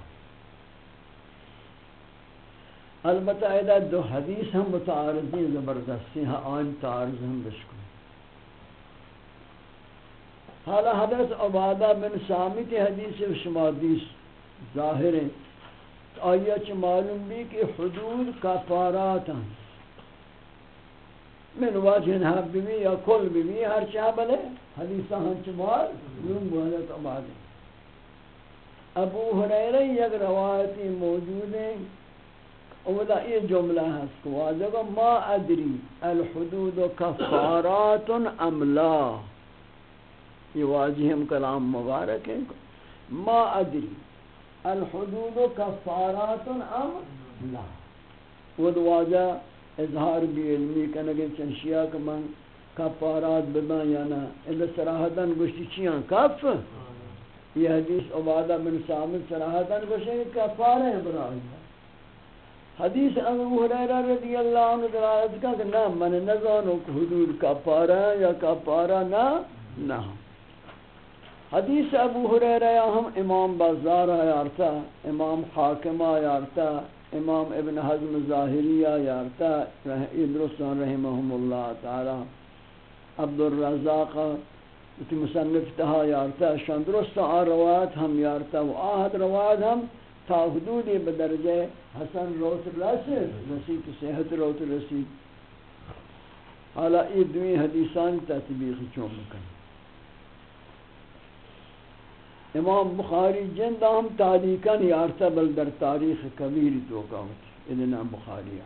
البتہ ایدہ دو حدیث ہم متعارضی زبردستی ہیں، آن تعارض ہم بشکو حالا حضرت عبادہ بن سامت حدیث شما حدیث ظاہر ہیں۔ آیا چھ معلوم بھی کہ حدود کفارات ہیں۔ من وجه حب بھی یا کل بھی ہر چاہ بلے حدیثہ ہنچ مار یوں بہلت عبادی ابو حریرہ یک روایتی موجود ہے اولا یہ جملہ ہے اس کو واضح ما ادری، الحدود کفارات ام لا؟ یہ واضح ہم کلام مبارک ہے ما ادری، الحدود کفارات ام لا؟ وہ واضح اظہار بھی علمی کنگے چنشیا کہ من کفارات بدن یا نا اذا سراحتاً گوشتی چیاں؟ کف؟ یہ حدیث عبادہ بن سامد سراحتاً گوشتی کفار ہیں برائی۔ حدیث ابو حریرہ رضی اللہ عنہ دلالت کا کہ نا من نظانو حدود کفارہ یا کفارہ نا نا حدیث ابو حریرہ ہم امام بازار آیارتا، امام حاکم آیارتا، امام ابن حزم ظاہریہ یارتا ادرسان رحمہم اللہ تعالی۔ عبد الرزاق اتی مصنف تہا یارتا، شان درست آن روایت ہم یارتا و آہد روایت ہم تا حدودی بدرجہ حسن روت رسید رسید صحت روت رسید. حالا ای دوی حدیثان تطبیق چون بکن امام بخاری جند ہم تاریکن یارتا بل در تاریخ کبیر تو کہوتی ادنا بخاری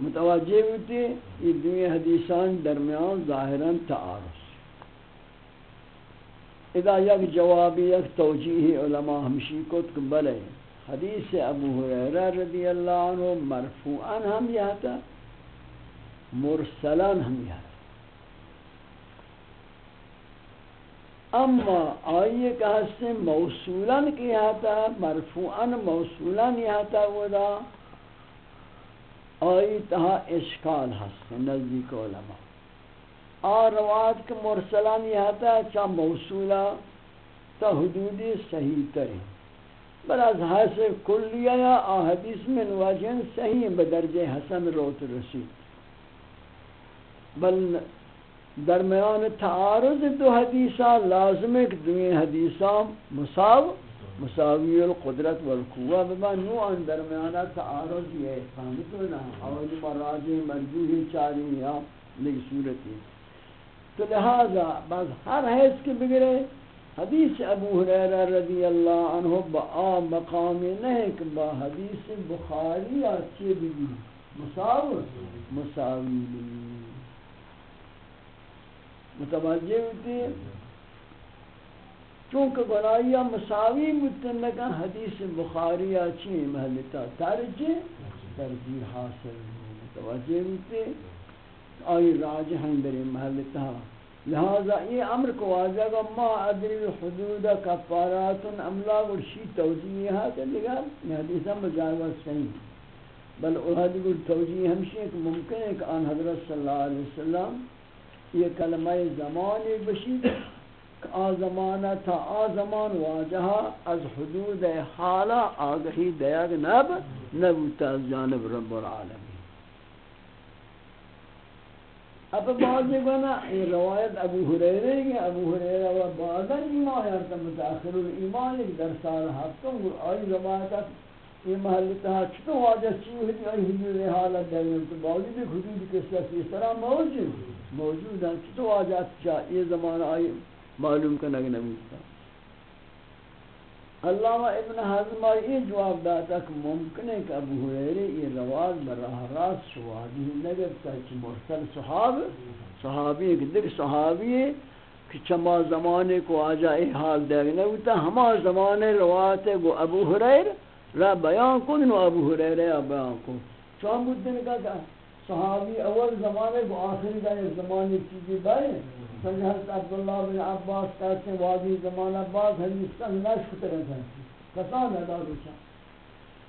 متوجہ ہوتی یہ دوی حدیثان درمیان ظاہراً تعارض. اذا یک جوابی، یک توجیح علماء ہمشی کت بلے۔ حدیث ابو حریرہ رضی اللہ عنہ مرفوعاً ہم یہ تھا مرسلاً ہم یہ تھا اما آئیے کہ ہستے موصولاً کیا تھا مرفوعاً موصولاً یہ تھا ودا آئی تہا اشکال ہستے نزدیک علماء۔ آ روایت کے مرسلان یہ تھا اچھا چا موصولہ تا حدودی صحیح ترین۔ بل از حیث کلیہ یا آحدیث من وجہن صحیح بدرجہ حسن روت رسید بل درمیان تعارض دو حدیثہ، لازم ہے کہ دوئیں حدیثہ مساو مساوی القدرت والقوہ بما نو ان درمیانا تعارض یہ فهمتو نا اول مراجع مرجوح چاری یا لئی صورتی۔ تو لہذا بعض ہر حیث کے بگرے حدیث ابو حریرہ رضی اللہ عنہ با آ مقام نہیں کہ با حدیث بخاری اچھی بھی مساوی مساوی متوجہ ہوتی چونکہ گناہیہ مساوی متنگا حدیث بخاری اچھی محلتا ترجی ترجی حاصل متوجہ ہوتی ہے آئی راجح اندر محلتا لہذا یہ امر کو واضح گا ما ادری الحدود کفارات املا ورشی توجیہ ہے کہ لگا یہ حدیثہ مجاوز صحیح بل اوہدی گل توجیہ ہمشی کہ ممکن ہے کہ آن حضرت صلی اللہ علیہ وسلم یہ کلمہ زمانی بشید آ زمانہ تا آ زمان واجہا از حدود حالا آگہی دیاغ نب نبوتا جانب رب العالمین اب بعض گنا یہ روایت ابو حریرے ہے ابو حریرہ و بعد ایمان ہے متاخر الایمان در سال ہفتم آئی روایت یہ محل تہا چھتو واجہ چیو ہے کہ حدود حالت در تو باوجود حدود قصہ ساتھ اس طرح موجود موجود ہیں چھتو واجہ چاہ یہ زمان آئی، معلوم کا نگ نمیتا علامہ ابن حضم یہ جواب داتا کہ ممکن ہے کہ ابو حریرہ یہ رواز براہ راست شوادی نگفتا ہے مرسل صحاب، صحابی ایک دیکھ صحابی ہے کہ چما زمانے کو آجا آجائے حال دیکھنے ہوتا ہما زمانے روایت ہے وہ ابو حریرہ را بیان کن، نو ابو حریرہ بیان کن۔ چون بودن کا صحابی اول زمانے کو آخری کا ایک زمانے چیزی بائے۔ سنجھ حضرت عبداللہ بن عباس کہتے ہیں وادی زمان عباس حدیثتاں نشک طرح ہیں کسان ادا روچا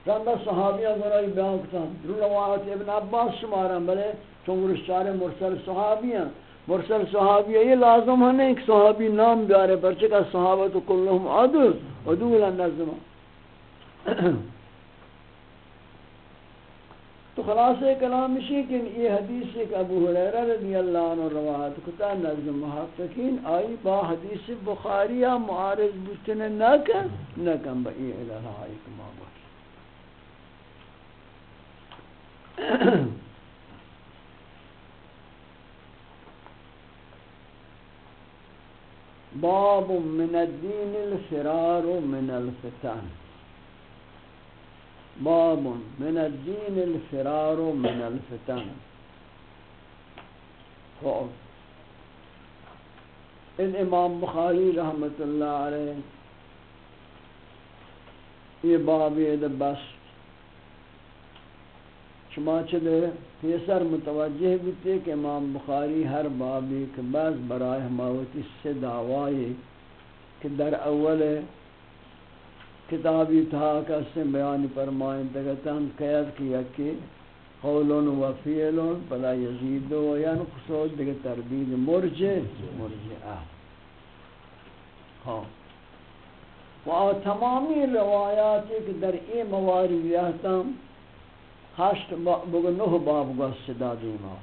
چندہ صحابی اگر آئی بیان کتا۔ در روایت ابن عباس شمارا بلے، چون رشچار مرسل صحابی ہیں۔ مرسل صحابی یہ لازم ہے نہیں کہ صحابی نام بیارے پرچہ کہ صحابت کلهم عدل، عدول النظمہ تو خلاص کلام ہے کہ یہ حدیث ایک ابو حریرہ رضی اللہ عنہ روایت کتا نظم محققین آئی با حدیث بخاری معارض بچنے نہ کن نہ کن با یہ الہ آئی کما باش باب من الدین الفرار من الفتن۔ باب من الدین الفرار من الفتن. خوف الامام بخاری رحمت اللہ علیہ یہ باب یہ بس شما چلے پیسر متوجہ بیتے کہ امام بخاری ہر بابی کے بعض برائے ہماوتی سے دعوائی کہ در اول کتابی تھا سے بیان فرمائیں تکتا ہم قید کیا کہ قولون و فیلون بلا یزید و ینقصو دیکھ تردید مرجع. مرجع ہاں. و تمامی روایاتی کہ در ای مواری بیاتا ہشت بگو نوہ باب گوشتا دیما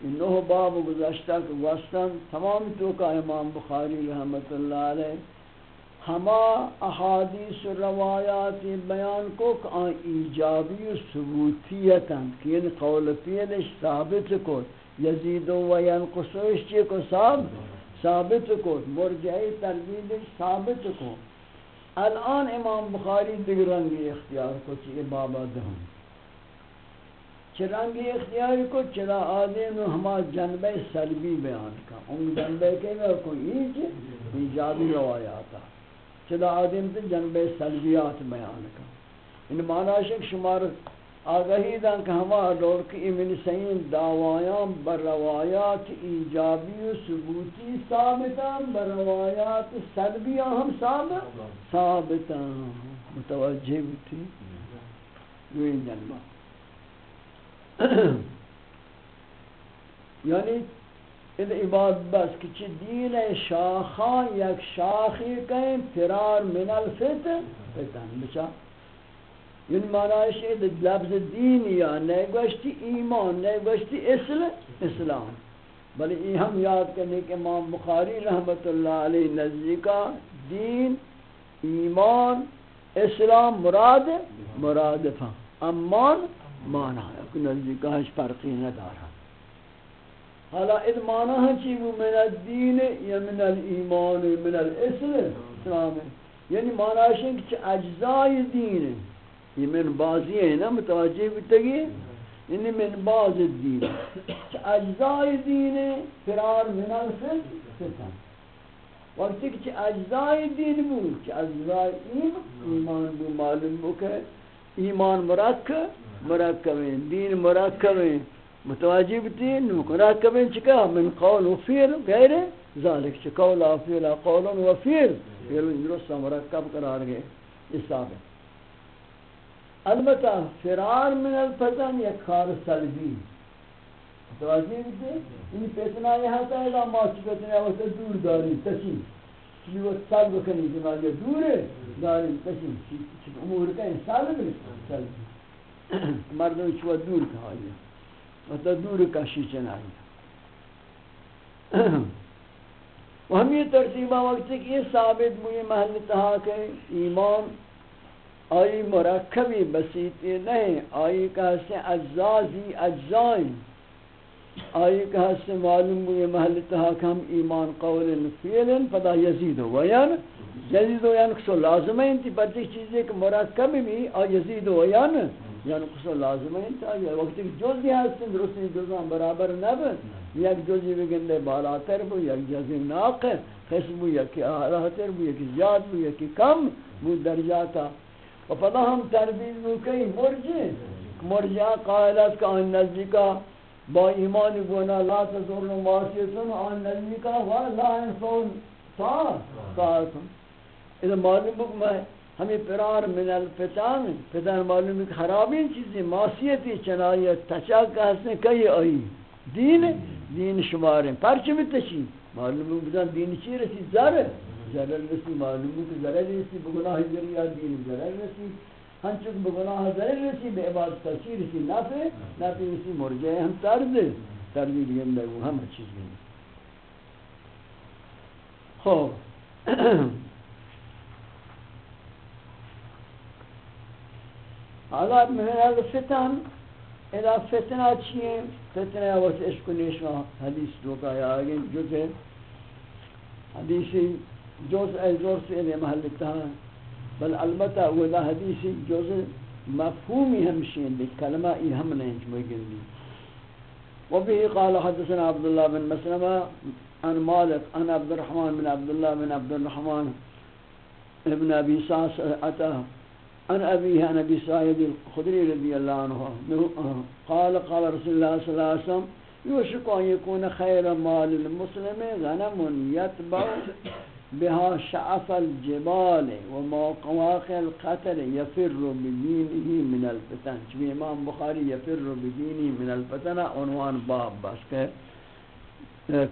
این نوہ باب گزشتا کہ گوشتا تمامی تو کا امام بخاری رحمت اللہ علیہ ہما احادیث و روایات بیان کو کہ آن ایجابی و ثبوتیتا کہ یعنی قول پیلش ثابت کو یزید و ینقصوش چی کو ثابت ثابت کو مرجعی تربیدش ثابت کو الان امام بخاری دیگر رنگی اختیار کو چی بابا دہم۔ چرنگی اختیاری کو چرا آدم ہما جنبہ سلبی بیان کا ان جنبہ کے میں کوئی ایجابی روایات چرا آدم تے جنبہ سلبیات بیان کا ان معنی شک شمار آگہی دن کہ ہما دور کی امن سین دعوایان بر روایات ایجابی و ثبوتی ثابتا بر روایات سلبی ہم ثابت ثابتا متوجہ بھی یہ جنبہ یعنی این عباد بس که چه دین شاخان یک شاخی کہیں فرار من الفتن. فتن بچا یعنی معنیش ہے لفظ دین یا نگوشتی ایمان، نگوشتی اسلام اسلام. بلی یہ ہم یاد کرنے کہ امام بخاری رحمت اللہ علیہ نزدیکا، دین، ایمان، اسلام، مراد مراد فا امان مانا ہے کہ نزدیکاش فرقی ندارا حالا اد مانا ہے چی وہ من الدین یا من الایمان من الاسلام یعنی مانا ہے کہ اجزای دین یہ من بازی ہے نا، متوجہ بتگی؟ یعنی من باز الدین اجزای دین فرار من الفتن وقتی کہ اجزای دین بود کہ اجزای ایمان بو معلوم بو کہ ایمان مرکب مرکبین دین مرکبین متواجب دین مرکبین چکا، من قول و فعل غیر، ذالک چ قول و فعل قول و فعل. پھر درست مرکب قرار گئے اس ثابت البتہ فرار من الفتن یک کار سلبی. متوجہ بھی این فتنہ یہ ہوتا ہے ما فتنہ وہ دور داری، تشی. چی وہ سلب کنی جی کہ ما دور داری، تشی. چی امور کا سلب سلبی مردم چوا دور کا و تا دور کشی چنائی۔ و ہم یہ ترتیبہ وقت کہ یہ ثابت ہوئی محل تہا کہ ایمان آئی مرکبی بسیطی نہیں، آئی کہ سے اجزازی اجزائیں آئی کہ سے معلوم ہوئی محل تہا کہ ہم ایمان قول فیل فدا یزید و یان یزید و یان کسو لازم ہے انتی پتی چیزیں کہ مرکب بھی آئی یزید و یان یعنی قصو لازم ہے تا یہ وقتی کہ جزی ہستن درستی جزان برابر نبن یک جزی بگنده بالاتر بو یک جزی ناقص قسم بو یکی آلاتر بو یکی زیاد بو یکی کم بو درجاتا و پدا ہم تربیز بو کئی مرجی مرجع قائلت کا ان نزدیکا با ایمان گونا لا تزور معاشیتون آن نزدیکا و لا انفون ساعت ساعتون اذا معلوم بک میں ہمیں پرار من الفتان فتان معلوم ہے کہ خرابی چیزیں، معصیتی چنائیت تچاک کا حسن کئی آئی. دین دین شماریں پرچ میں تشی. معلوم ہے کہ دین چی رسی؟ زر زرر رسی، معلوم ہے کہ زرر رسی. بگناہ ذریعہ دین زرر رسی. ہنچک بگناہ زرر رسی، بے عبادت تشی رسی. نفع نفع رسی مرجع ہم ترد تردی لیم لگو ہم چیز بھی خوب. حالا من الفتن إلى فتنہ چیئے فتنہ وقت عشق و نیشہ حدیث یا آگے جز ہے حدیثی جز اے زور سے انہیں محل اتہا بل البتہ ولا حدیثی جز مفہومی ہمشین دی کلمہ ای ہم نہیں جمعی گندی وبه قال حدثنا عبد الله بن مسلمة عن مالك عن عبد الرحمن بن عبد الله بن عبد الرحمن ابن أبي ساس أتاه عن أبيه عن أبي سعيد الخدري رضي الله عنه قال قال رسول الله صلى الله عليه وسلم يوشك أن يكون خير مال المسلم غنم يتبع بها شعف الجبال ومواقع القتل يفر بدينه من الفتن. شبه امام بخاري يفر بدينه من الفتن عنوان باب بس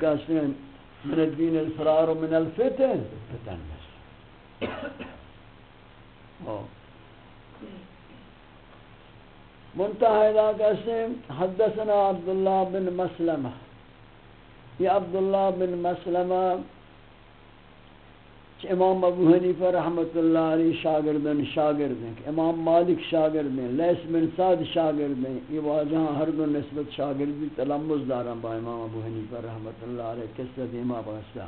كاسفين من الدين الفرار من الفتن. فتن بس. منتهى إلى قسم حدثنا عبد الله بن مسلمة يا عبد الله بن مسلمة امام ابو حنیفہ رحمت اللہ علیہ شاگردن شاگردن امام مالک شاگردن لیس بن سعد شاگردن یہ واجہاں ہر دو نسبت شاگردی تلمز دارا با امام ابو حنیفہ رحمت اللہ علیہ قصہ دیما باستا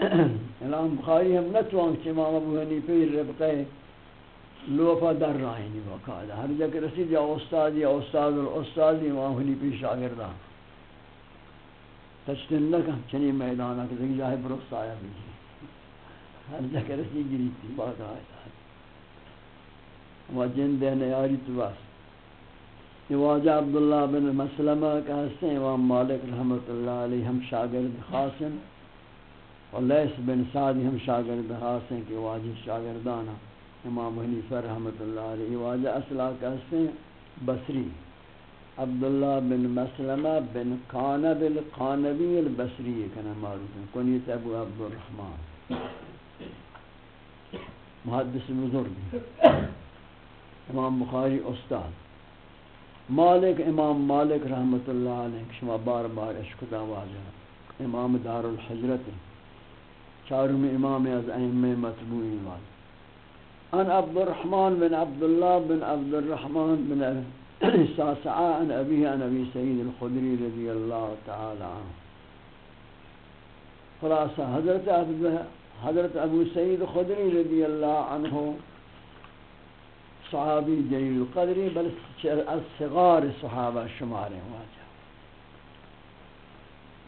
امام بخاری ہم نتوان کہ امام ابو حنیفہ ربقہ لوفا در رائنی وقاعدہ ہر جگہ رسید یا استاد یا استاد الاستاد امام حنیفہ شاگردان تشتن لکا چنی میدانہ کہ دیکھ جاہے برخص آیا بھی جی. ہر جگہ رسی گری تھی. بات آئے و جن دینے آری تو بس. یہ واجہ عبداللہ بن مسلمہ کا حسن امام مالک رحمت اللہ علیہ ہم شاگرد خاصن. اور لیس بن سعدی ہم شاگرد خاصن کہ واجہ شاگردانا امام حنیفہ رحمت اللہ علیہ واجہ اصلہ کا حسن بصری، عبداللہ بن مسلمہ بن قانب القانبی البصری کنا معروف ہے کنیت ابو عبد الرحمن محدث بزرگ امام بخاری استاد۔ مالک، امام مالک رحمت اللہ علیہ، شما بار بار اشکتا واجہ امام دار الحجرت چارم امام از ائمہ مطبوعین وال ان عبد الرحمن بن عبد الله بن عبد الرحمن بن ساسعاء عن أبيه عن أبي سيد الخدري رضي الله تعالى عنه. خلاصة، حضرت حضرت ابو سعید خدری رضی اللہ عنہ صحابی جلیل القدری بل از صغار صحابہ شمار ہیں واجہ.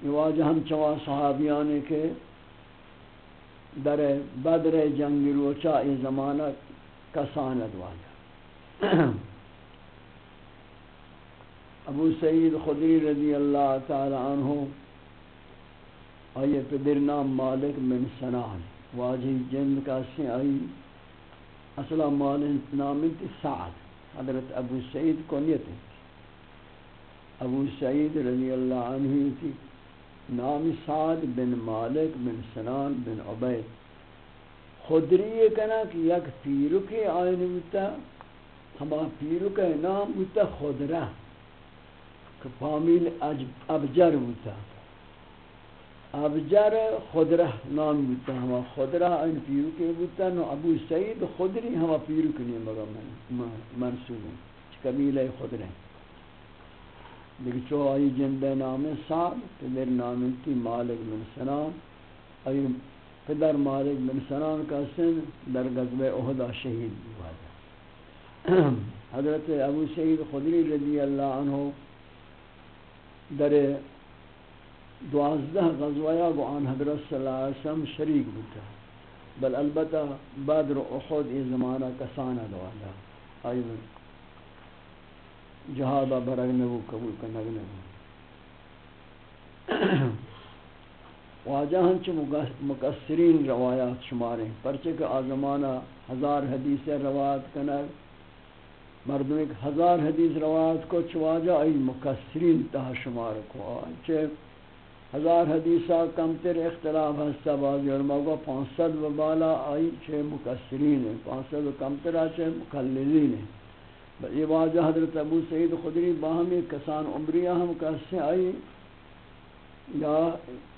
یہ واجہ ہم چوا کے در بدر جنگ روچا یہ زمانہ کساند واجہ ابو سعید خدری رضی اللہ تعالی عنہ، آئیے پدر نام مالک من سنان، واجی جند کا سی آئی۔ اصلا مالک نام سعد، حضرت ابو سعید کنیت ابو سعید رضی اللہ عنہ تی نام سعد بن مالک بن سنان بن عبید. خدری کنا کہ یک پیرو کے آئین ہوتا ہما پیرو کے نام ہوتا خدرہ، کہ فامیل ابجر ہوتا ابجر خدرہ نام بودتا ہما خدرہ این پیرو کے بودتا نو ابو سعید خدری ہما پیرو کنی مگا منصوب ہیں قبیلہ خدرہ لیکن چو آئی جندہ نام صاحب پدر نام تی مالک بن سنان۔ آئی پدر مالک بن سنان کا سن در غزب احدا شہید ہوا حضرت ابو سعید خدری رضی اللہ عنہ در دوازدہ غزویا گو آن حضرت صلی اللہ علیہ وسلم شریک بوتا بل البتہ بدر احد یہ زمانہ کسانا دوالا آئی جہادہ برگ نبو قبول کنگ نبو واجہ ہنچ مقصرین روایات شماریں پرچہ کہ آزمانہ ہزار حدیث روایات کنگ مردم ایک ہزار حدیث روایات کو چواجہ ای مقصرین تہ شمار کو۔ آئے ہزار حدیثہ کم تر اختلاف ہستا بعضی علماء کو پانسد و بالا آئی چھے مکسرین ہیں۔ پانسد و کم تر چھے مکللین ہیں۔ یہ واجہ حضرت ابو سعید خدری باہمی کسان عمریہ ہم کہتے ہیں آئی۔ یا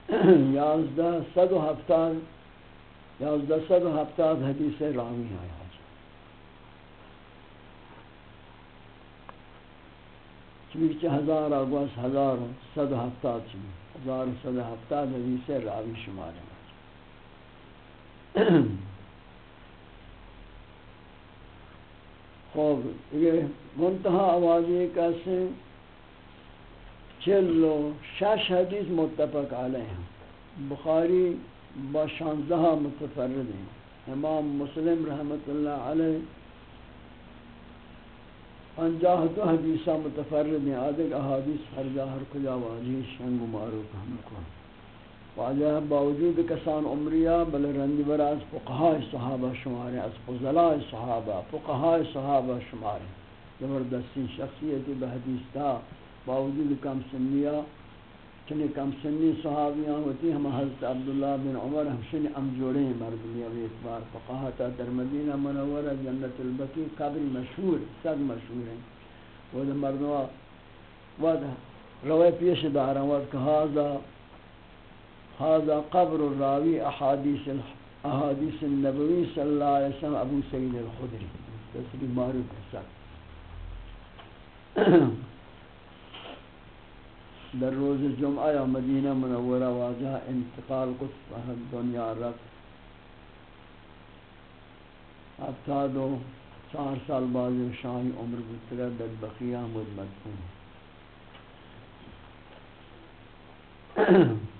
یازدہ صد و ہفتاد یازدہ صد و ہفتاد حدیث راوی آیا چونکہ ہزار آگوز ہزار صد و ہفتاد چونکہ ہزار صد ہفتہ حدیث راوی شمار ہیں خوب یہ منتہا آوازی کیسے چلو شش حدیث متفق علیہ ہیں۔ بخاری با شانزہ متفرد ہیں۔ امام مسلم رحمت اللہ علیہ انجاہ دو حدیثہ متفرد ہیں۔ آدھے احادیث ہر جا ہر کجا واجی شنگ و معروف ہم کو واجہ باوجود کسان عمریہ، بل رنج براز فقہاء صحابہ شمارے، از فضلاء صحابہ، فقہاء صحابہ شمارے۔ زبردستی شخصیتی بحدیث تا باوجود کم سنیہ، چنی کم سنی صحابیاں ہوتی، ہم حضرت عبداللہ بن عمر ہمشن ام جوڑے ہیں مردمی اب اعتبار فقاہتا در مدینہ منورہ، جنت البقی قبر مشہور سب مشہور ہیں۔ وہ در مردمہ وقت روی پیش دارا وقت کہ هذا قبر الراوی احادیث احادیث النبوی صلی اللہ علیہ وسلم. ابو سید الخدری تصریح معروف ہے در روز جمعہ یا مدینہ منورہ واجہ انتقال کو فہد دنیا رکھ افتاد و چار سال بعد شاہی عمر گزرا در بقیہ مدمت ہوں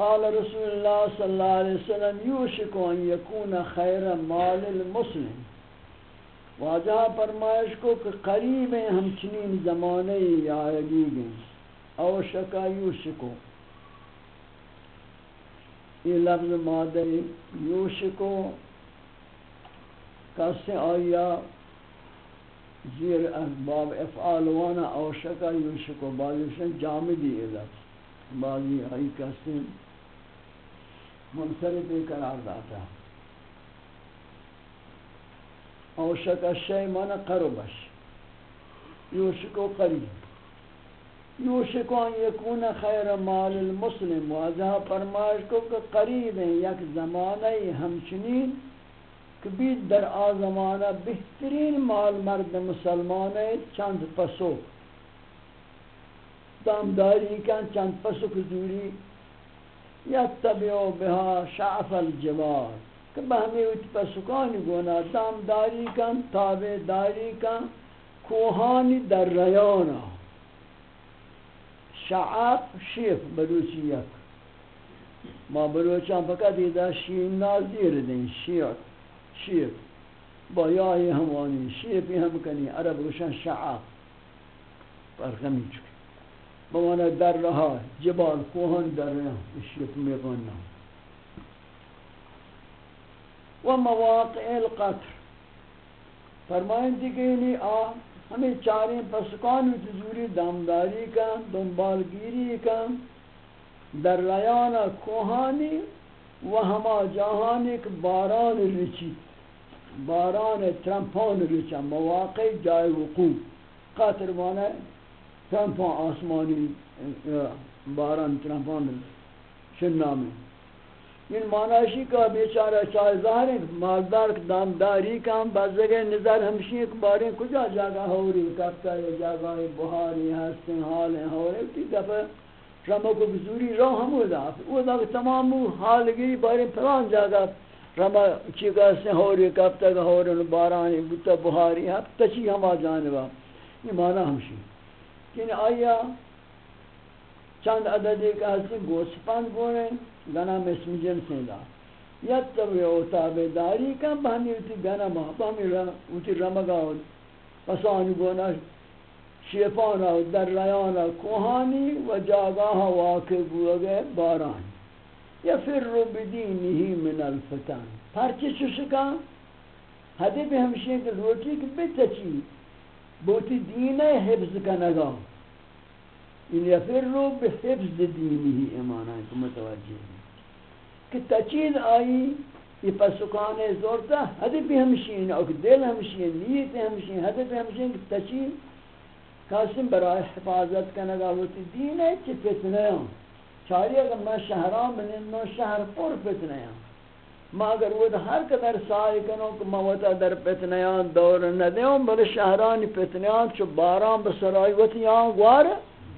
قال رسول اللہ صلی اللہ علیہ وسلم، یوشک ان یکون خیر مال المسلم. واجہ فرمائش کو کہ قریب ہیں ہم چنین زمانے یا گئیں او شکا یوشکو. یہ لفظ مادہ یوشکو کسی آیا زیر باب افعال وانا، او شکا یوشکو بعضیشن جامدی لفظ، بعضی آئی کسی منصرف قرار داتا ہے۔ اوشک الشیء من قربش۔ یوشکو قریب۔ یوشکو ان یکون خیر مال المسلم۔ واضح فرمائش کو کہ قریب ہیں، یک زمانہ ہمچنین کہ بید در آ زمانہ بہترین مال مرد مسلمان ہے چند پسو۔ دامداری کن، چند پسو کزوری۔ یتبعو بها شعف الجبال کہ بہمی اوچ پسکانی گونا دام داری کن تابع داری کن کوہانی در ریانا. شعب شیف بلوچی یک. ما بلوچان فقط ایدہ شین نازیر دیں شیف شیف با یای همانی شیفی هم کنی، عرب روشن شعب فرقمی چکی. بمانا در رها جبال کوهان در ریان شیف میقنن و مواقع القطر۔ فرمائیں دیکھیں یعنی آ، ہمیں چاریں پسکان تزوری دامداری کا دنبالگیری کا در ریان کوہانی و ہما جہان ایک باران رچی، باران ترمپان رچا، مواقع جائے وقوع۔ قطر مانا ترمپان آسمانی باران ترمپان شن نامی این معنیشی کا بیچارہ چاہے ظاہر ہے مالدار دامداری کام بعض نظر ہمشی ایک باریں کجا جگہ ہو رہی کفتا ہے جگہ بہاری ہستیں حال ہیں ہو رہی تی دفعہ رمہ کو بزوری رو ہم ہو دا وہ دا تمام حال گیری باریں پلان جگہ رمہ چیگہ سے ہو رہی کفتا ہو رہی بارانی بتا بہاری ہے تچی ہما جانبا یہ معنی ہمشی کہ آیا چند عدد ایک ہستی گوسپند گونے گنا مسم جنسیں دا یتبع او تابداری کا بہمی اتی گنا ما بہمی اتی رمگا ہو پسانی گونا شیفانا در ریانا کوہانی و جاگاہ واقع گوگے باران. یا فر یفر بدینہی من الفتن. پرچی چشکا حدی بھی ہمشین کہ روٹی کی بتچی بوتی دین حفظ کا نگاہ ان یفر یفرو بحفظ دینی ہی ایمان ہے تو متوجہ ہے کہ تچید آئی یہ پسکان زورتا حدی بھی ہمشین اور دل ہمشین نیت ہمشین حدی بھی ہمشین کہ تچید قاسم برای حفاظت کا نگاہ ہوتی دین ہے چی فتنے ہوں چاری اگر میں شہران من انو شہر پر فتنے ہوں ما اگر وہ ہر قدر سائی کنو کہ موتا در فتنیان دور ندیوں بل شہرانی فتنیان چو باران بسرائی وطی آن گوارا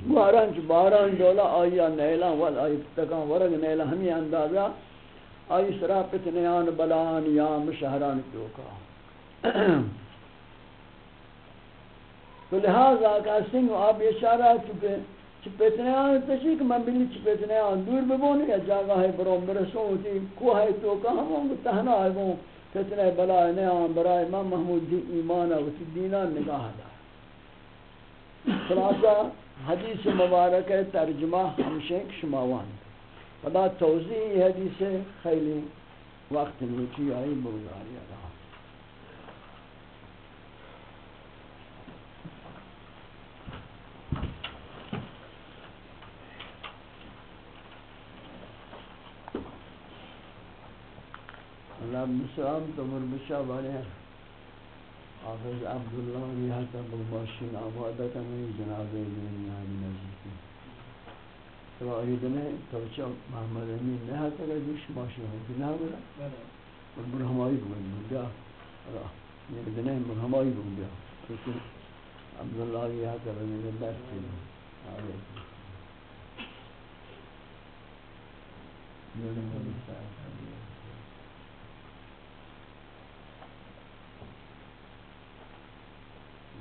باران چ باران دولا آیا نیلا ول آئی تکان ورگ نیلا ہمی اندازہ، آئی سراپت نیان بلان یا مشہران کیوکا تو لہذا کا سنگ آپ اشارہ چکے چپیتنے چپتنیان تشیک من بلی چپتنیان دور ببونی یا جاگا ہے برون برسون ہوتی کوہ ہے تو کہ ہم تہنا ہے وہ۔ فتنہ بلا نیان برای من محمود جی دی ایمانا و دینا نگاہ دا خلاصہ، حدیث مبارک ترجمہ ہمشک شماوان۔ فدا توضیح حدیث خیلی وقت نوچی آئی بگزاری رہا اللہ بسلام تمر بشا بارے حافظ عبداللہ ریحت ابو باشر آبادت میں جناب دنیا نزدیکی تو عید نے توچہ محمد امین نے ہاتھ لگا جوش ماشین ہو کہ نہ بڑا اور برہمائی بول گیا یہ دنے برہمائی بول گیا لیکن عبداللہ یہ ہاتھ لگا درس کی آگے یہ نے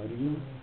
عبد الله هم جان قارئين